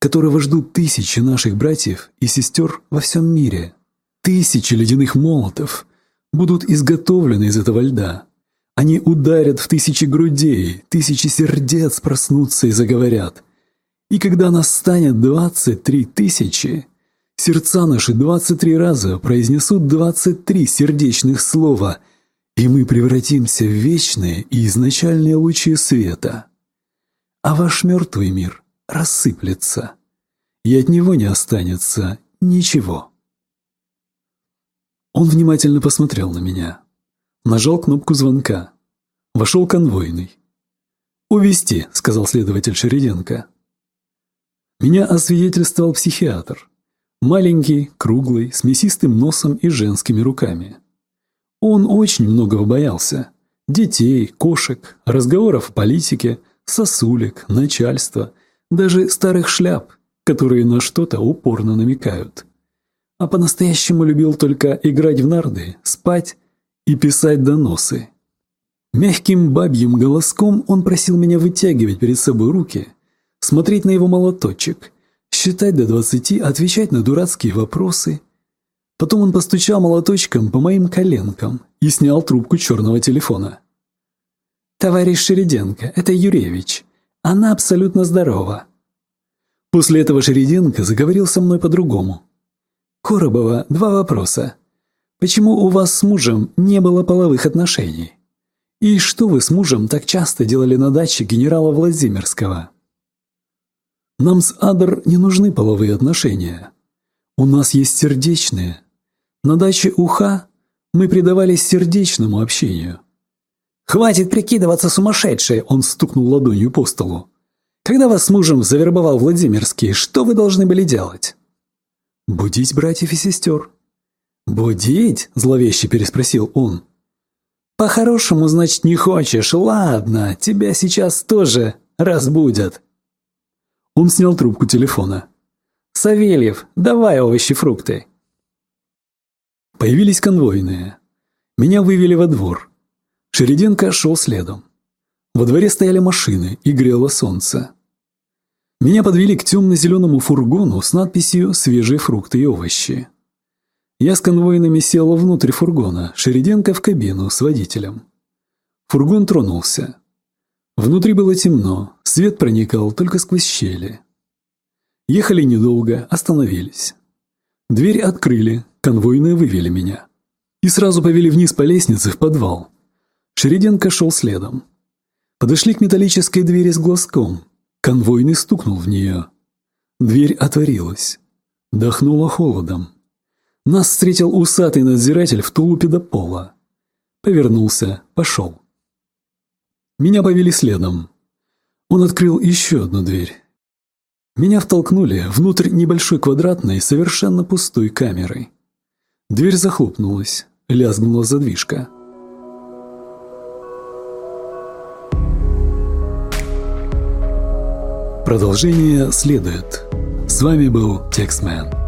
которого ждут тысячи наших братьев и сестер во всем мире. Тысячи ледяных молотов – будут изготовлены из этого льда. Они ударят в тысячи грудей, тысячи сердец проснутся и заговорят. И когда нас станет двадцать три тысячи, сердца наши двадцать три раза произнесут двадцать три сердечных слова, и мы превратимся в вечные и изначальные лучи света. А ваш мертвый мир рассыплется, и от него не останется ничего. Он внимательно посмотрел на меня. Нажал кнопку звонка. Вошел конвойный. «Увести», — сказал следователь Шериденко. Меня освидетельствовал психиатр. Маленький, круглый, с мясистым носом и женскими руками. Он очень многого боялся. Детей, кошек, разговоров о политике, сосулек, начальства, даже старых шляп, которые на что-то упорно намекают а по-настоящему любил только играть в нарды, спать и писать доносы. Мягким бабьим голоском он просил меня вытягивать перед собой руки, смотреть на его молоточек, считать до двадцати, отвечать на дурацкие вопросы. Потом он постучал молоточком по моим коленкам и снял трубку черного телефона. «Товарищ Шериденко, это Юревич. Она абсолютно здорова». После этого Шериденко заговорил со мной по-другому. Коробова два вопроса. Почему у вас с мужем не было половых отношений? И что вы с мужем так часто делали на даче генерала Владимирского? Нам с Адр не нужны половые отношения. У нас есть сердечные. На даче Уха мы предавались сердечному общению. «Хватит прикидываться сумасшедшей!» – он стукнул ладонью по столу. «Когда вас с мужем завербовал Владимирский, что вы должны были делать?» «Будить братьев и сестер». «Будить?» – зловеще переспросил он. «По-хорошему, значит, не хочешь. Ладно, тебя сейчас тоже разбудят». Он снял трубку телефона. «Савельев, давай овощи-фрукты». Появились конвойные. Меня вывели во двор. Шериденко шел следом. Во дворе стояли машины и грело солнце. Меня подвели к темно-зеленому фургону с надписью «Свежие фрукты и овощи». Я с конвойными сел внутрь фургона, Шериденко в кабину с водителем. Фургон тронулся. Внутри было темно, свет проникал только сквозь щели. Ехали недолго, остановились. Дверь открыли, конвойные вывели меня. И сразу повели вниз по лестнице в подвал. Шериденко шел следом. Подошли к металлической двери с глазком – Конвойный стукнул в нее. Дверь отворилась. Дохнуло холодом. Нас встретил усатый надзиратель в тулупе до пола. Повернулся, пошел. Меня повели следом. Он открыл еще одну дверь. Меня втолкнули внутрь небольшой квадратной, совершенно пустой камеры. Дверь захлопнулась, лязгнула задвижка. Продолжение следует. С вами был Текстмен.